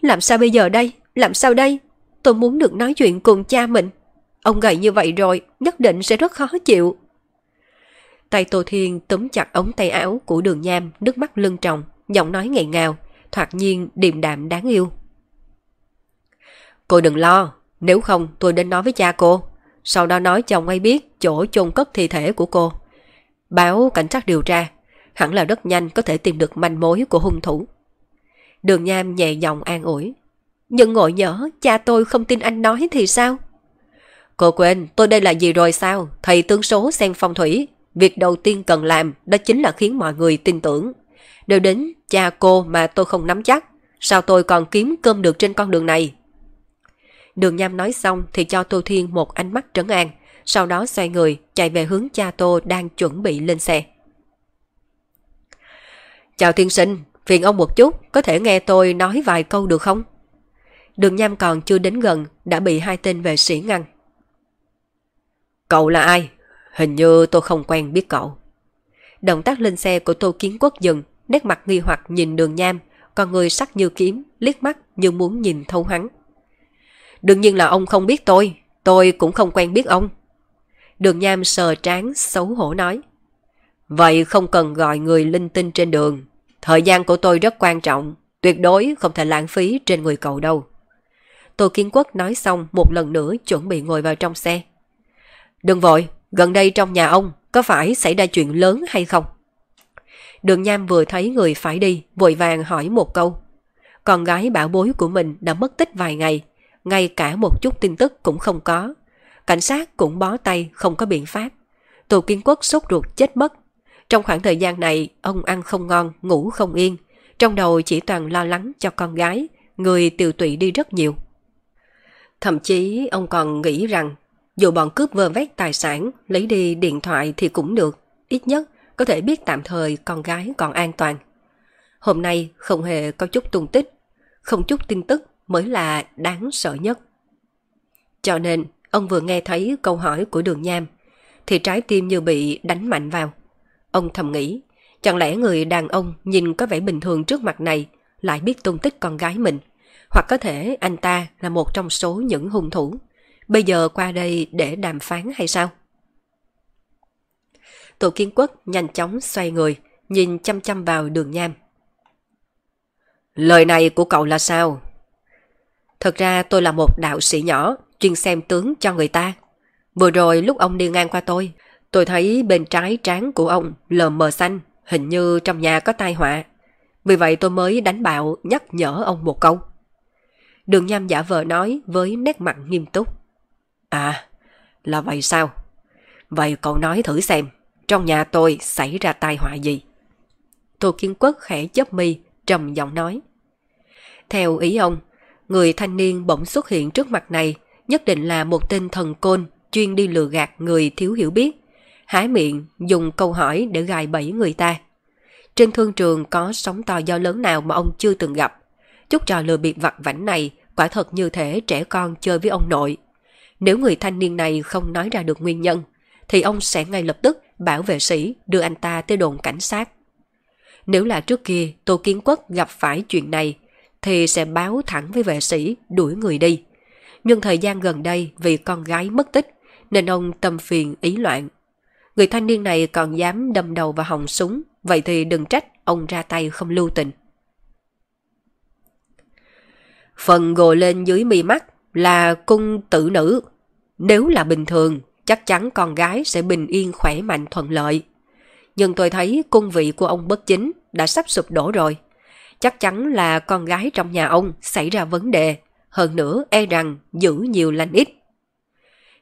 Làm sao bây giờ đây? Làm sao đây? Tôi muốn được nói chuyện cùng cha mình. Ông gầy như vậy rồi, nhất định sẽ rất khó chịu. Tay Tô Thiên túm chặt ống tay áo của đường nham, nước mắt lưng tròng, giọng nói nghẹn ngào, thoạt nhiên điềm đạm đáng yêu. Cô đừng lo, nếu không tôi đến nói với cha cô. Sau đó nói cho ông ấy biết chỗ chôn cất thi thể của cô. Báo cảnh sát điều tra, hẳn là rất nhanh có thể tìm được manh mối của hung thủ. Đường Nham nhẹ giọng an ủi. Nhưng ngồi nhỡ, cha tôi không tin anh nói thì sao? Cô quên, tôi đây là gì rồi sao? Thầy tướng số xem phong thủy. Việc đầu tiên cần làm đó chính là khiến mọi người tin tưởng đều đến cha cô mà tôi không nắm chắc, sao tôi còn kiếm cơm được trên con đường này? Đường Nham nói xong thì cho Tô Thiên một ánh mắt trấn an, sau đó xoay người chạy về hướng cha Tô đang chuẩn bị lên xe. Chào tiên sinh, phiền ông một chút, có thể nghe tôi nói vài câu được không? Đường Nham còn chưa đến gần, đã bị hai tên vệ sĩ ngăn. Cậu là ai? Hình như tôi không quen biết cậu. Động tác lên xe của Tô Kiến Quốc dừng, nét mặt nghi hoặc nhìn đường Nham, còn người sắc như kiếm, liếc mắt như muốn nhìn thấu hắn. Đương nhiên là ông không biết tôi, tôi cũng không quen biết ông. Đường Nham sờ trán xấu hổ nói. Vậy không cần gọi người linh tinh trên đường. Thời gian của tôi rất quan trọng, tuyệt đối không thể lãng phí trên người cậu đâu. Tô Kiến Quốc nói xong một lần nữa chuẩn bị ngồi vào trong xe. Đừng vội, gần đây trong nhà ông có phải xảy ra chuyện lớn hay không? Đường Nham vừa thấy người phải đi, vội vàng hỏi một câu. Con gái bảo bối của mình đã mất tích vài ngày, ngay cả một chút tin tức cũng không có. Cảnh sát cũng bó tay, không có biện pháp. Tù Kiên Quốc sốt ruột chết mất. Trong khoảng thời gian này, ông ăn không ngon, ngủ không yên. Trong đầu chỉ toàn lo lắng cho con gái, người tiều tụy đi rất nhiều. Thậm chí ông còn nghĩ rằng dù bọn cướp vơ vét tài sản, lấy đi điện thoại thì cũng được, ít nhất có thể biết tạm thời con gái còn an toàn. Hôm nay không hề có chút tung tích, không chút tin tức mới là đáng sợ nhất. Cho nên, ông vừa nghe thấy câu hỏi của đường nham, thì trái tim như bị đánh mạnh vào. Ông thầm nghĩ, chẳng lẽ người đàn ông nhìn có vẻ bình thường trước mặt này lại biết tung tích con gái mình, hoặc có thể anh ta là một trong số những hung thủ. Bây giờ qua đây để đàm phán hay sao? Tổ kiến quốc nhanh chóng xoay người, nhìn chăm chăm vào đường nham. Lời này của cậu là sao? Thật ra tôi là một đạo sĩ nhỏ, chuyên xem tướng cho người ta. Vừa rồi lúc ông đi ngang qua tôi, tôi thấy bên trái trán của ông lờ mờ xanh, hình như trong nhà có tai họa. Vì vậy tôi mới đánh bạo nhắc nhở ông một câu. Đường nham giả vờ nói với nét mặt nghiêm túc. À, là vậy sao? Vậy cậu nói thử xem, trong nhà tôi xảy ra tai họa gì? Tô Kiên Quốc khẽ chớp mi, trầm giọng nói. Theo ý ông, người thanh niên bỗng xuất hiện trước mặt này nhất định là một tên thần côn chuyên đi lừa gạt người thiếu hiểu biết, hái miệng dùng câu hỏi để gài bẫy người ta. Trên thương trường có sóng to gió lớn nào mà ông chưa từng gặp. Chút trò lừa bịp vặt vảnh này quả thật như thể trẻ con chơi với ông nội. Nếu người thanh niên này không nói ra được nguyên nhân, thì ông sẽ ngay lập tức bảo vệ sĩ đưa anh ta tới đồn cảnh sát. Nếu là trước kia Tô Kiến Quốc gặp phải chuyện này, thì sẽ báo thẳng với vệ sĩ đuổi người đi. Nhưng thời gian gần đây vì con gái mất tích, nên ông tâm phiền ý loạn. Người thanh niên này còn dám đâm đầu vào hòng súng, vậy thì đừng trách ông ra tay không lưu tình. Phần gồ lên dưới mi mắt là cung tử nữ. Nếu là bình thường, chắc chắn con gái sẽ bình yên khỏe mạnh thuận lợi. Nhưng tôi thấy cung vị của ông bất chính đã sắp sụp đổ rồi. Chắc chắn là con gái trong nhà ông xảy ra vấn đề. Hơn nữa e rằng giữ nhiều lành ít.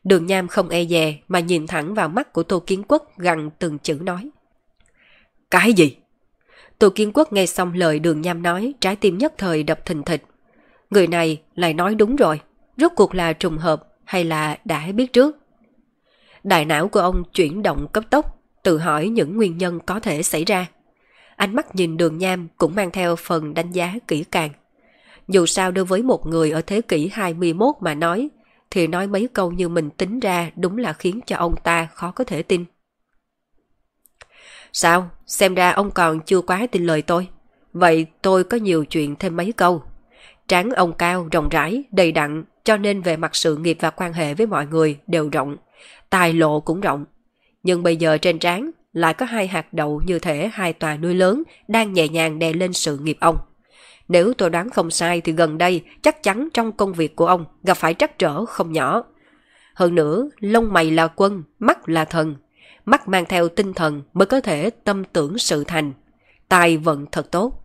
Đường Nham không e dè mà nhìn thẳng vào mắt của Tô Kiến Quốc gằn từng chữ nói. Cái gì? Tô Kiến Quốc nghe xong lời đường Nham nói, trái tim nhất thời đập thình thịch. Người này lại nói đúng rồi, rốt cuộc là trùng hợp hay là đã biết trước. Đại não của ông chuyển động cấp tốc, tự hỏi những nguyên nhân có thể xảy ra. Ánh mắt nhìn đường nham cũng mang theo phần đánh giá kỹ càng. Dù sao đối với một người ở thế kỷ 21 mà nói, thì nói mấy câu như mình tính ra đúng là khiến cho ông ta khó có thể tin. Sao? Xem ra ông còn chưa quá tin lời tôi. Vậy tôi có nhiều chuyện thêm mấy câu. Tráng ông cao, rộng rãi, đầy đặn, cho nên về mặt sự nghiệp và quan hệ với mọi người đều rộng. Tài lộ cũng rộng. Nhưng bây giờ trên trán lại có hai hạt đậu như thể hai tòa núi lớn đang nhẹ nhàng đè lên sự nghiệp ông. Nếu tôi đoán không sai thì gần đây chắc chắn trong công việc của ông gặp phải trắc trở không nhỏ. Hơn nữa, lông mày là quân, mắt là thần. Mắt mang theo tinh thần mới có thể tâm tưởng sự thành. Tài vận thật tốt.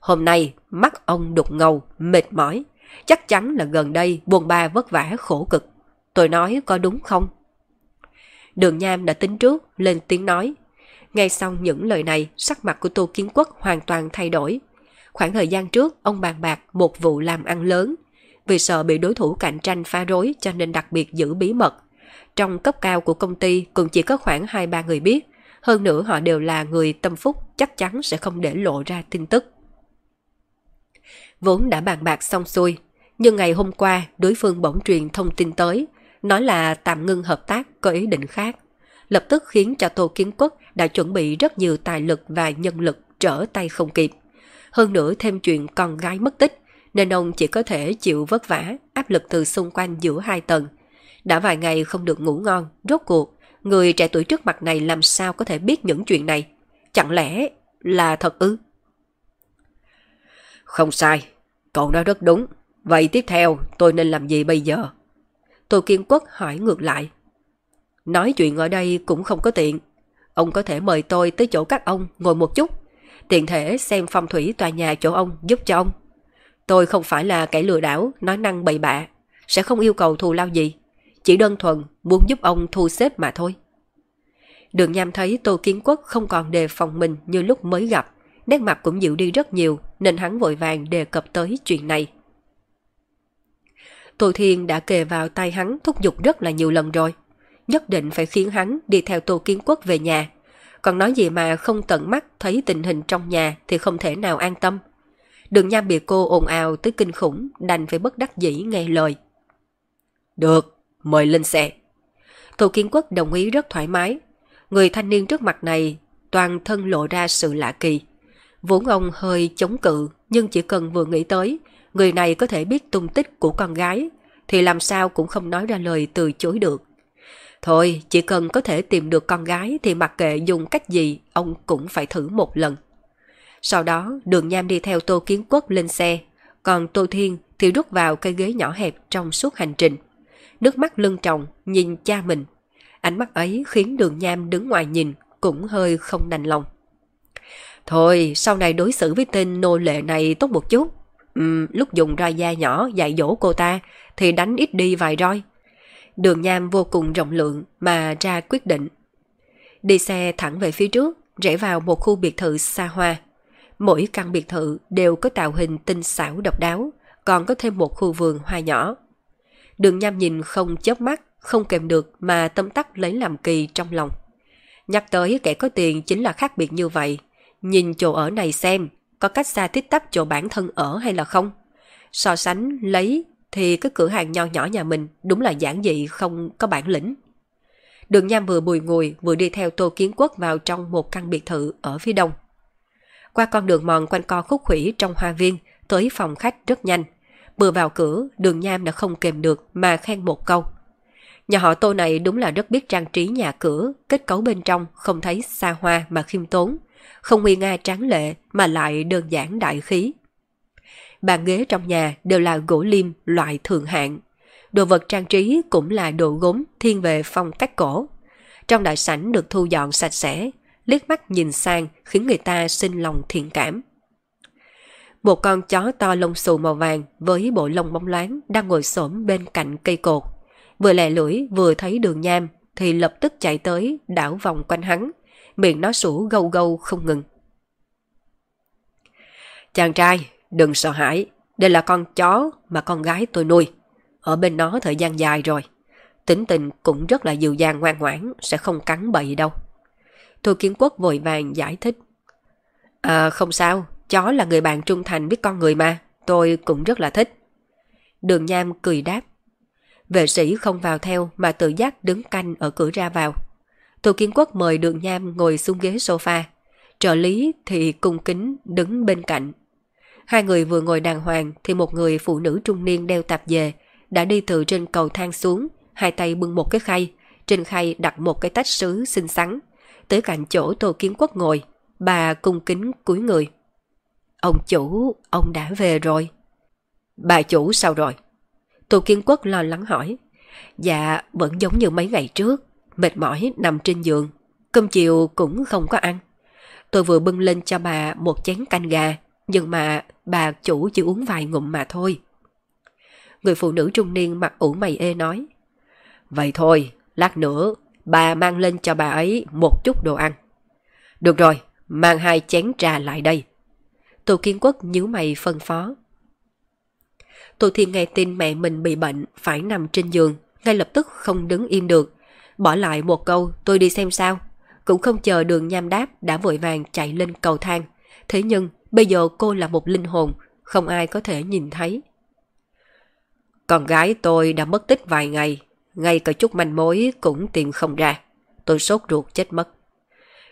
Hôm nay, mắt ông đục ngầu, mệt mỏi. Chắc chắn là gần đây buồn ba vất vả khổ cực. Tôi nói có đúng không? Đường Nham đã tính trước, lên tiếng nói. Ngay sau những lời này, sắc mặt của Tô Kiến Quốc hoàn toàn thay đổi. Khoảng thời gian trước, ông bàn bạc một vụ làm ăn lớn. Vì sợ bị đối thủ cạnh tranh phá rối cho nên đặc biệt giữ bí mật. Trong cấp cao của công ty cũng chỉ có khoảng 2-3 người biết. Hơn nữa họ đều là người tâm phúc, chắc chắn sẽ không để lộ ra tin tức. Vốn đã bàn bạc xong xuôi, nhưng ngày hôm qua đối phương bỗng truyền thông tin tới, nói là tạm ngưng hợp tác có ý định khác. Lập tức khiến cho Tô Kiến Quốc đã chuẩn bị rất nhiều tài lực và nhân lực trở tay không kịp. Hơn nữa thêm chuyện con gái mất tích, nên ông chỉ có thể chịu vất vả, áp lực từ xung quanh giữa hai tầng. Đã vài ngày không được ngủ ngon, rốt cuộc, người trẻ tuổi trước mặt này làm sao có thể biết những chuyện này? Chẳng lẽ là thật ư?
Không sai, cậu nói rất đúng. Vậy tiếp theo tôi nên làm gì bây giờ?
Tô Kiên Quốc hỏi ngược lại. Nói chuyện ở đây cũng không có tiện. Ông có thể mời tôi tới chỗ các ông ngồi một chút. Tiện thể xem phong thủy tòa nhà chỗ ông giúp cho ông. Tôi không phải là kẻ lừa đảo, nói năng bậy bạ. Sẽ không yêu cầu thù lao gì. Chỉ đơn thuần muốn giúp ông thu xếp mà thôi. Đường Nham thấy Tô Kiến Quốc không còn đề phòng mình như lúc mới gặp. Nét mặt cũng dịu đi rất nhiều nên hắn vội vàng đề cập tới chuyện này. Tô Thiên đã kề vào tay hắn thúc giục rất là nhiều lần rồi. Nhất định phải khiến hắn đi theo Tô Kiến Quốc về nhà. Còn nói gì mà không tận mắt thấy tình hình trong nhà thì không thể nào an tâm. Đường Nham bị cô ồn ào tới kinh khủng, đành phải bất đắc dĩ nghe lời.
Được, mời lên xe.
Tô Kiến Quốc đồng ý rất thoải mái. Người thanh niên trước mặt này toàn thân lộ ra sự lạ kỳ. Vốn ông hơi chống cự, nhưng chỉ cần vừa nghĩ tới, người này có thể biết tung tích của con gái, thì làm sao cũng không nói ra lời từ chối được. Thôi, chỉ cần có thể tìm được con gái thì mặc kệ dùng cách gì, ông cũng phải thử một lần. Sau đó, đường nham đi theo Tô Kiến Quốc lên xe, còn Tô Thiên thì rút vào cây ghế nhỏ hẹp trong suốt hành trình. Nước mắt lưng tròng, nhìn cha mình. Ánh mắt ấy khiến đường nham đứng ngoài nhìn, cũng hơi không đành lòng. Thôi, sau này đối xử với tên nô lệ này tốt một chút. Uhm, lúc dùng roi da nhỏ dạy dỗ cô ta thì đánh ít đi vài roi. Đường nham vô cùng rộng lượng mà ra quyết định. Đi xe thẳng về phía trước, rẽ vào một khu biệt thự xa hoa. Mỗi căn biệt thự đều có tạo hình tinh xảo độc đáo, còn có thêm một khu vườn hoa nhỏ. Đường nham nhìn không chớp mắt, không kèm được mà tâm tắc lấy làm kỳ trong lòng. Nhắc tới kẻ có tiền chính là khác biệt như vậy. Nhìn chỗ ở này xem, có cách xa tít tắp chỗ bản thân ở hay là không? So sánh lấy thì cái cửa hàng nho nhỏ nhà mình đúng là giản dị không có bản lĩnh. Đường Nham vừa bùi ngùi vừa đi theo Tô Kiến Quốc vào trong một căn biệt thự ở phía đông. Qua con đường mòn quanh co khúc khủy trong hoa viên tới phòng khách rất nhanh. Vừa vào cửa, đường Nham đã không kèm được mà khen một câu. Nhà họ Tô này đúng là rất biết trang trí nhà cửa, kết cấu bên trong không thấy xa hoa mà khiêm tốn, không nguy nga tráng lệ mà lại đơn giản đại khí. Bàn ghế trong nhà đều là gỗ lim loại thường hạng. Đồ vật trang trí cũng là đồ gốm thiên về phong cách cổ. Trong đại sảnh được thu dọn sạch sẽ, liếc mắt nhìn sang khiến người ta sinh lòng thiện cảm. Một con chó to lông xù màu vàng với bộ lông bóng loáng đang ngồi xổm bên cạnh cây cột. Vừa lè lưỡi vừa thấy đường nham thì lập tức chạy tới đảo vòng quanh hắn, miệng nó sủ gâu gâu không ngừng.
Chàng trai, đừng sợ hãi, đây là con chó mà con gái tôi nuôi. Ở bên nó thời gian dài rồi. Tính tình cũng rất là dịu dàng ngoan ngoãn, sẽ không cắn bậy đâu.
Thôi Kiến Quốc vội vàng giải thích. À không sao, chó là người bạn trung thành biết con người mà, tôi cũng rất là thích. Đường Nham cười đáp. Vệ sĩ không vào theo mà tự giác đứng canh ở cửa ra vào. Tô Kiến Quốc mời Đường Nham ngồi xuống ghế sofa. Trợ lý thì cung kính đứng bên cạnh. Hai người vừa ngồi đàng hoàng thì một người phụ nữ trung niên đeo tạp dề đã đi từ trên cầu thang xuống, hai tay bưng một cái khay, trên khay đặt một cái tách sứ xinh xắn. Tới cạnh chỗ Tô Kiến Quốc ngồi, bà cung kính cúi người. Ông chủ, ông đã về rồi.
Bà chủ sao rồi?
Tô Kiến Quốc lo lắng hỏi. Dạ, vẫn giống như mấy ngày trước mệt mỏi nằm trên giường. Cơm chiều cũng không có ăn. Tôi vừa bưng lên cho bà một chén canh gà, nhưng mà bà chủ chỉ uống vài ngụm mà thôi. Người phụ nữ trung niên mặt ủ mày ê nói.
Vậy thôi, lát nữa bà mang lên cho bà ấy một chút đồ ăn. Được rồi, mang hai chén trà lại đây. Tô Kiên Quốc nhíu mày phân phó. Tô Thiên nghe tin mẹ mình bị bệnh, phải nằm trên giường, ngay lập tức không đứng im được. Bỏ lại một câu, tôi đi xem sao. Cũng không chờ đường nham đáp đã vội vàng chạy lên cầu thang. Thế nhưng, bây giờ cô là một linh hồn, không ai có thể nhìn thấy. Con gái tôi đã mất tích vài ngày, ngay cả chút manh mối cũng tìm không ra. Tôi sốt ruột chết mất.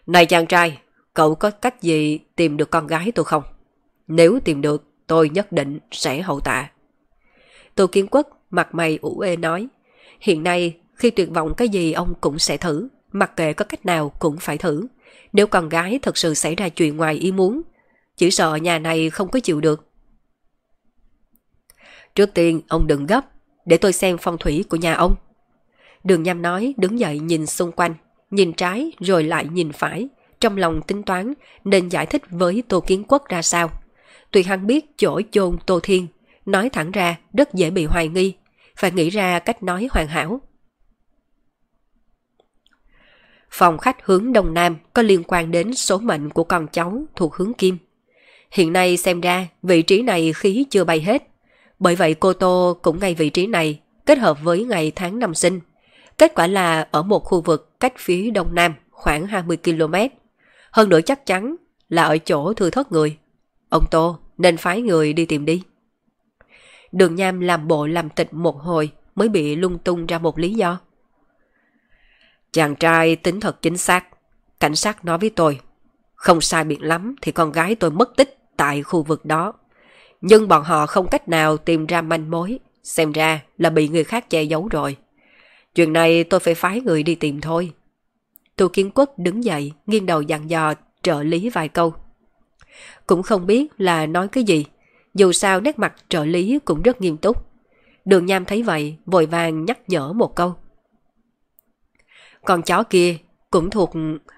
Này chàng trai, cậu có cách gì tìm được con gái tôi không? Nếu tìm được, tôi nhất định sẽ hậu tạ. Tô Kiến Quốc mặt mày ủ ê nói, hiện nay khi tuyệt vọng cái gì ông cũng sẽ thử, mặc kệ có cách nào cũng phải thử. Nếu con gái thật sự xảy ra chuyện ngoài ý muốn, chỉ sợ nhà này không có chịu được. Trước tiên ông đừng gấp, để tôi xem phong thủy của nhà ông. Đường Nham nói đứng dậy nhìn xung quanh, nhìn trái rồi lại nhìn phải, trong lòng tính toán nên giải thích với Tô Kiến Quốc ra sao. Tuy hắn biết chỗ chôn Tô Thiên, nói thẳng ra rất dễ bị hoài nghi, phải nghĩ ra cách nói hoàn hảo. Phòng khách hướng Đông Nam có liên quan đến số mệnh của con cháu thuộc hướng Kim. Hiện nay xem ra, vị trí này khí chưa bay hết. Bởi vậy cô Tô cũng ngay vị trí này, kết hợp với ngày tháng năm sinh. Kết quả là ở một khu vực cách phía Đông Nam khoảng 20 km. Hơn nữa chắc chắn là ở chỗ thừa thất người. Ông Tô, nên phái người đi tìm đi. Đường Nham làm bộ làm tịch một hồi mới bị lung tung ra một lý do. Chàng trai tính thật chính xác. Cảnh sát nói với tôi, không sai biệt lắm thì con gái tôi mất tích tại khu vực đó. Nhưng bọn họ không cách nào tìm ra manh mối, xem ra là bị người khác che giấu rồi. Chuyện này tôi phải phái người đi tìm thôi. Tu Kiến Quốc đứng dậy, nghiêng đầu dặn dò trợ lý vài câu. Cũng không biết là nói cái gì, dù sao nét mặt trợ lý cũng rất nghiêm túc. Đường Nham thấy vậy, vội vàng nhắc nhở một câu. Con chó kia cũng thuộc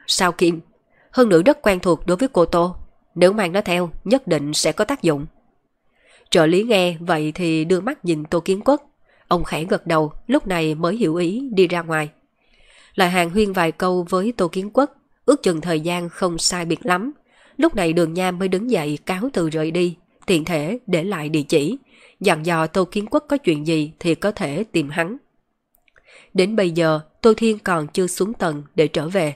sao kim, hơn nữa rất quen thuộc đối với cô Tô. Nếu mang nó theo, nhất định sẽ có tác dụng. Trợ lý nghe vậy thì đưa mắt nhìn Tô Kiến Quốc. Ông khẽ gật đầu, lúc này mới hiểu ý đi ra ngoài. Lại hàng huyên vài câu với Tô Kiến Quốc, ước chừng thời gian không sai biệt lắm. Lúc này đường nham mới đứng dậy cáo từ rời đi, tiện thể để lại địa chỉ. Dặn dò Tô Kiến Quốc có chuyện gì thì có thể tìm hắn. Đến bây giờ, Tô Thiên còn chưa xuống tầng để trở về.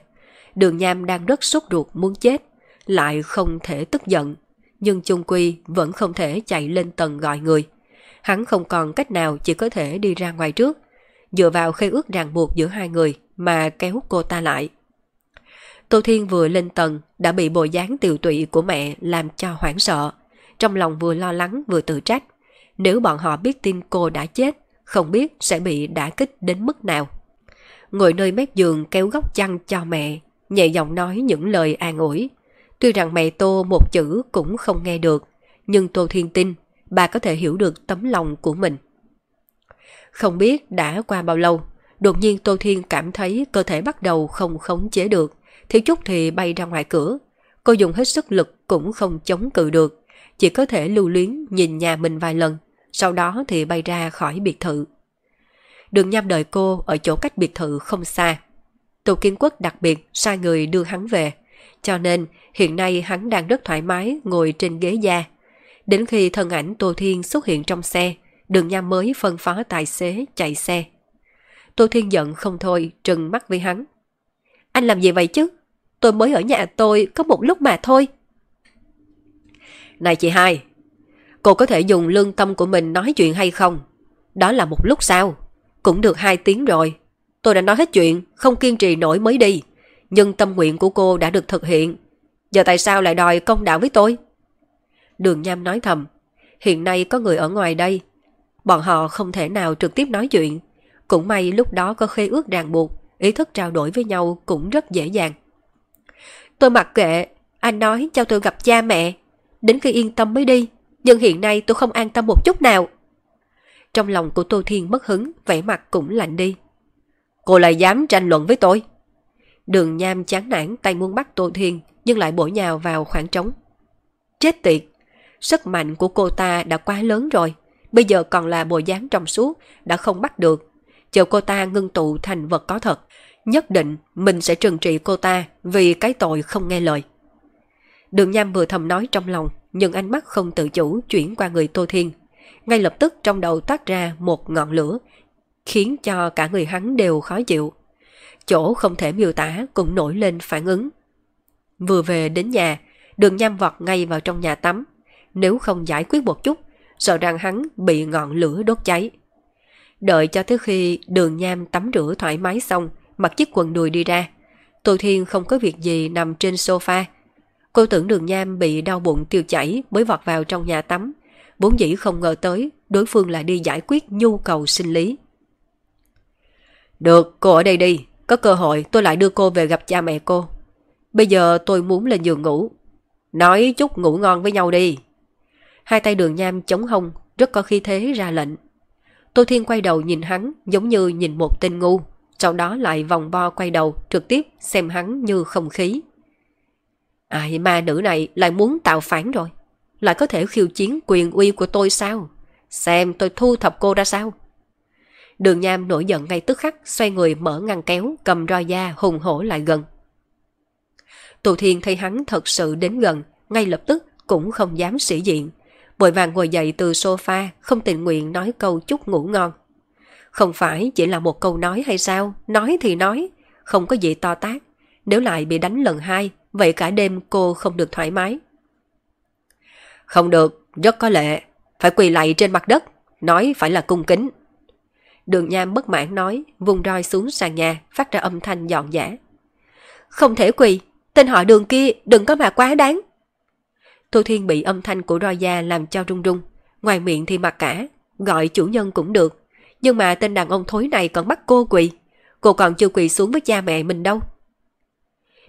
Đường Nham đang rất sốt ruột muốn chết, lại không thể tức giận. Nhưng chung quy vẫn không thể chạy lên tầng gọi người. Hắn không còn cách nào chỉ có thể đi ra ngoài trước, dựa vào khê ước ràng buộc giữa hai người mà kéo cô ta lại. Tô Thiên vừa lên tầng đã bị bộ dáng tiều tụy của mẹ làm cho hoảng sợ. Trong lòng vừa lo lắng vừa tự trách. Nếu bọn họ biết tin cô đã chết, không biết sẽ bị đả kích đến mức nào. Ngồi nơi mép giường kéo góc chăn cho mẹ, nhẹ giọng nói những lời an ủi. Tuy rằng mẹ Tô một chữ cũng không nghe được, nhưng Tô Thiên tin bà có thể hiểu được tấm lòng của mình. Không biết đã qua bao lâu, đột nhiên Tô Thiên cảm thấy cơ thể bắt đầu không khống chế được, thiếu chút thì bay ra ngoài cửa. Cô dùng hết sức lực cũng không chống cự được, chỉ có thể lưu luyến nhìn nhà mình vài lần, sau đó thì bay ra khỏi biệt thự. Đường nham đợi cô ở chỗ cách biệt thự không xa. Tô Kiến Quốc đặc biệt sai người đưa hắn về, cho nên hiện nay hắn đang rất thoải mái ngồi trên ghế da. Đến khi thân ảnh Tô Thiên xuất hiện trong xe, đường nham mới phân phó tài xế chạy xe. Tô Thiên giận không thôi, trừng mắt với hắn. Anh làm gì vậy chứ? Tôi mới ở nhà tôi có một lúc mà thôi. Này chị hai, cô có thể dùng lương tâm của mình nói chuyện hay không? Đó là một lúc sao? Cũng được hai tiếng rồi. Tôi đã nói hết chuyện, không kiên trì nổi mới đi. Nhưng tâm nguyện của cô đã được thực hiện. Giờ tại sao lại đòi công đạo với tôi? Đường Nham nói thầm. Hiện nay có người ở ngoài đây. Bọn họ không thể nào trực tiếp nói chuyện. Cũng may lúc đó có khế ước ràng buộc. Ý thức trao đổi với nhau cũng rất dễ dàng. Tôi mặc kệ. Anh nói cho tôi gặp cha mẹ. Đến khi yên tâm mới đi. Nhưng hiện nay tôi không an tâm một chút nào. Trong lòng của Tô Thiên bất hứng, vẻ mặt cũng lạnh đi. Cô lại dám tranh luận với tôi. Đường Nham chán nản tay muốn bắt Tô Thiên, nhưng lại bổ nhào vào khoảng trống. Chết tiệt! Sức mạnh của cô ta đã quá lớn rồi. Bây giờ còn là bộ dáng trong suốt, đã không bắt được. Chờ cô ta ngưng tụ thành vật có thật. Nhất định mình sẽ trừng trị cô ta vì cái tội không nghe lời. Đường Nham vừa thầm nói trong lòng, nhưng ánh mắt không tự chủ chuyển qua người Tô Thiên. Ngay lập tức trong đầu toát ra một ngọn lửa, khiến cho cả người hắn đều khó chịu. Chỗ không thể miêu tả cũng nổi lên phản ứng. Vừa về đến nhà, đường Nham vọt ngay vào trong nhà tắm. Nếu không giải quyết một chút, sợ rằng hắn bị ngọn lửa đốt cháy. Đợi cho tới khi đường Nham tắm rửa thoải mái xong, mặc chiếc quần đùi đi ra. Tô Thiên không có việc gì nằm trên sofa, Cô tưởng đường nham bị đau bụng tiêu chảy mới vọt vào trong nhà tắm. Bốn dĩ không ngờ tới đối phương lại đi giải quyết nhu cầu sinh lý. Được, cô ở đây đi. Có cơ hội tôi lại đưa cô về gặp cha mẹ cô. Bây giờ tôi muốn lên giường ngủ. Nói chút ngủ ngon với nhau đi. Hai tay đường nham chống hông, rất có khi thế ra lệnh. Tô Thiên quay đầu nhìn hắn giống như nhìn một tên ngu, sau đó lại vòng bo quay đầu trực tiếp xem hắn như không khí. Ai ma nữ này lại muốn tạo phản rồi. Lại có thể khiêu chiến quyền uy của tôi sao? Xem tôi thu thập cô ra sao? Đường Nham nổi giận ngay tức khắc, xoay người mở ngăn kéo, cầm roi da hùng hổ lại gần. Tù Thiên thấy hắn thật sự đến gần, ngay lập tức cũng không dám sĩ diện. Vội vàng ngồi dậy từ sofa, không tình nguyện nói câu chúc ngủ ngon. Không phải chỉ là một câu nói hay sao, nói thì nói, không có gì to tác. Nếu lại bị đánh lần hai, vậy cả đêm cô không được thoải mái. Không được, rất có lệ, phải quỳ lạy trên mặt đất, nói phải là cung kính. Đường Nham bất mãn nói, vùng roi xuống sàn nhà, phát ra âm thanh dọn dã. Không thể quỳ, tên họ đường kia đừng có mà quá đáng. Thu Thiên bị âm thanh của roi da làm cho rung rung, ngoài miệng thì mặc cả, gọi chủ nhân cũng được. Nhưng mà tên đàn ông thối này còn bắt cô quỳ, cô còn chưa quỳ xuống với cha mẹ mình đâu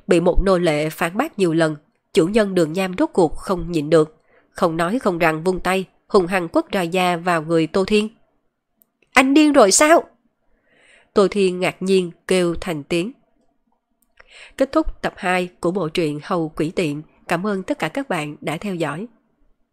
bị một nô lệ phản bác nhiều lần, chủ nhân đường nham rốt cuộc không nhịn được, không nói không rằng vung tay, hùng hăng quất ra da vào người Tô Thiên. Anh điên rồi sao? Tô Thiên ngạc nhiên kêu thành tiếng. Kết thúc tập 2 của bộ truyện Hầu Quỷ Tiện. Cảm ơn tất cả các bạn đã theo dõi.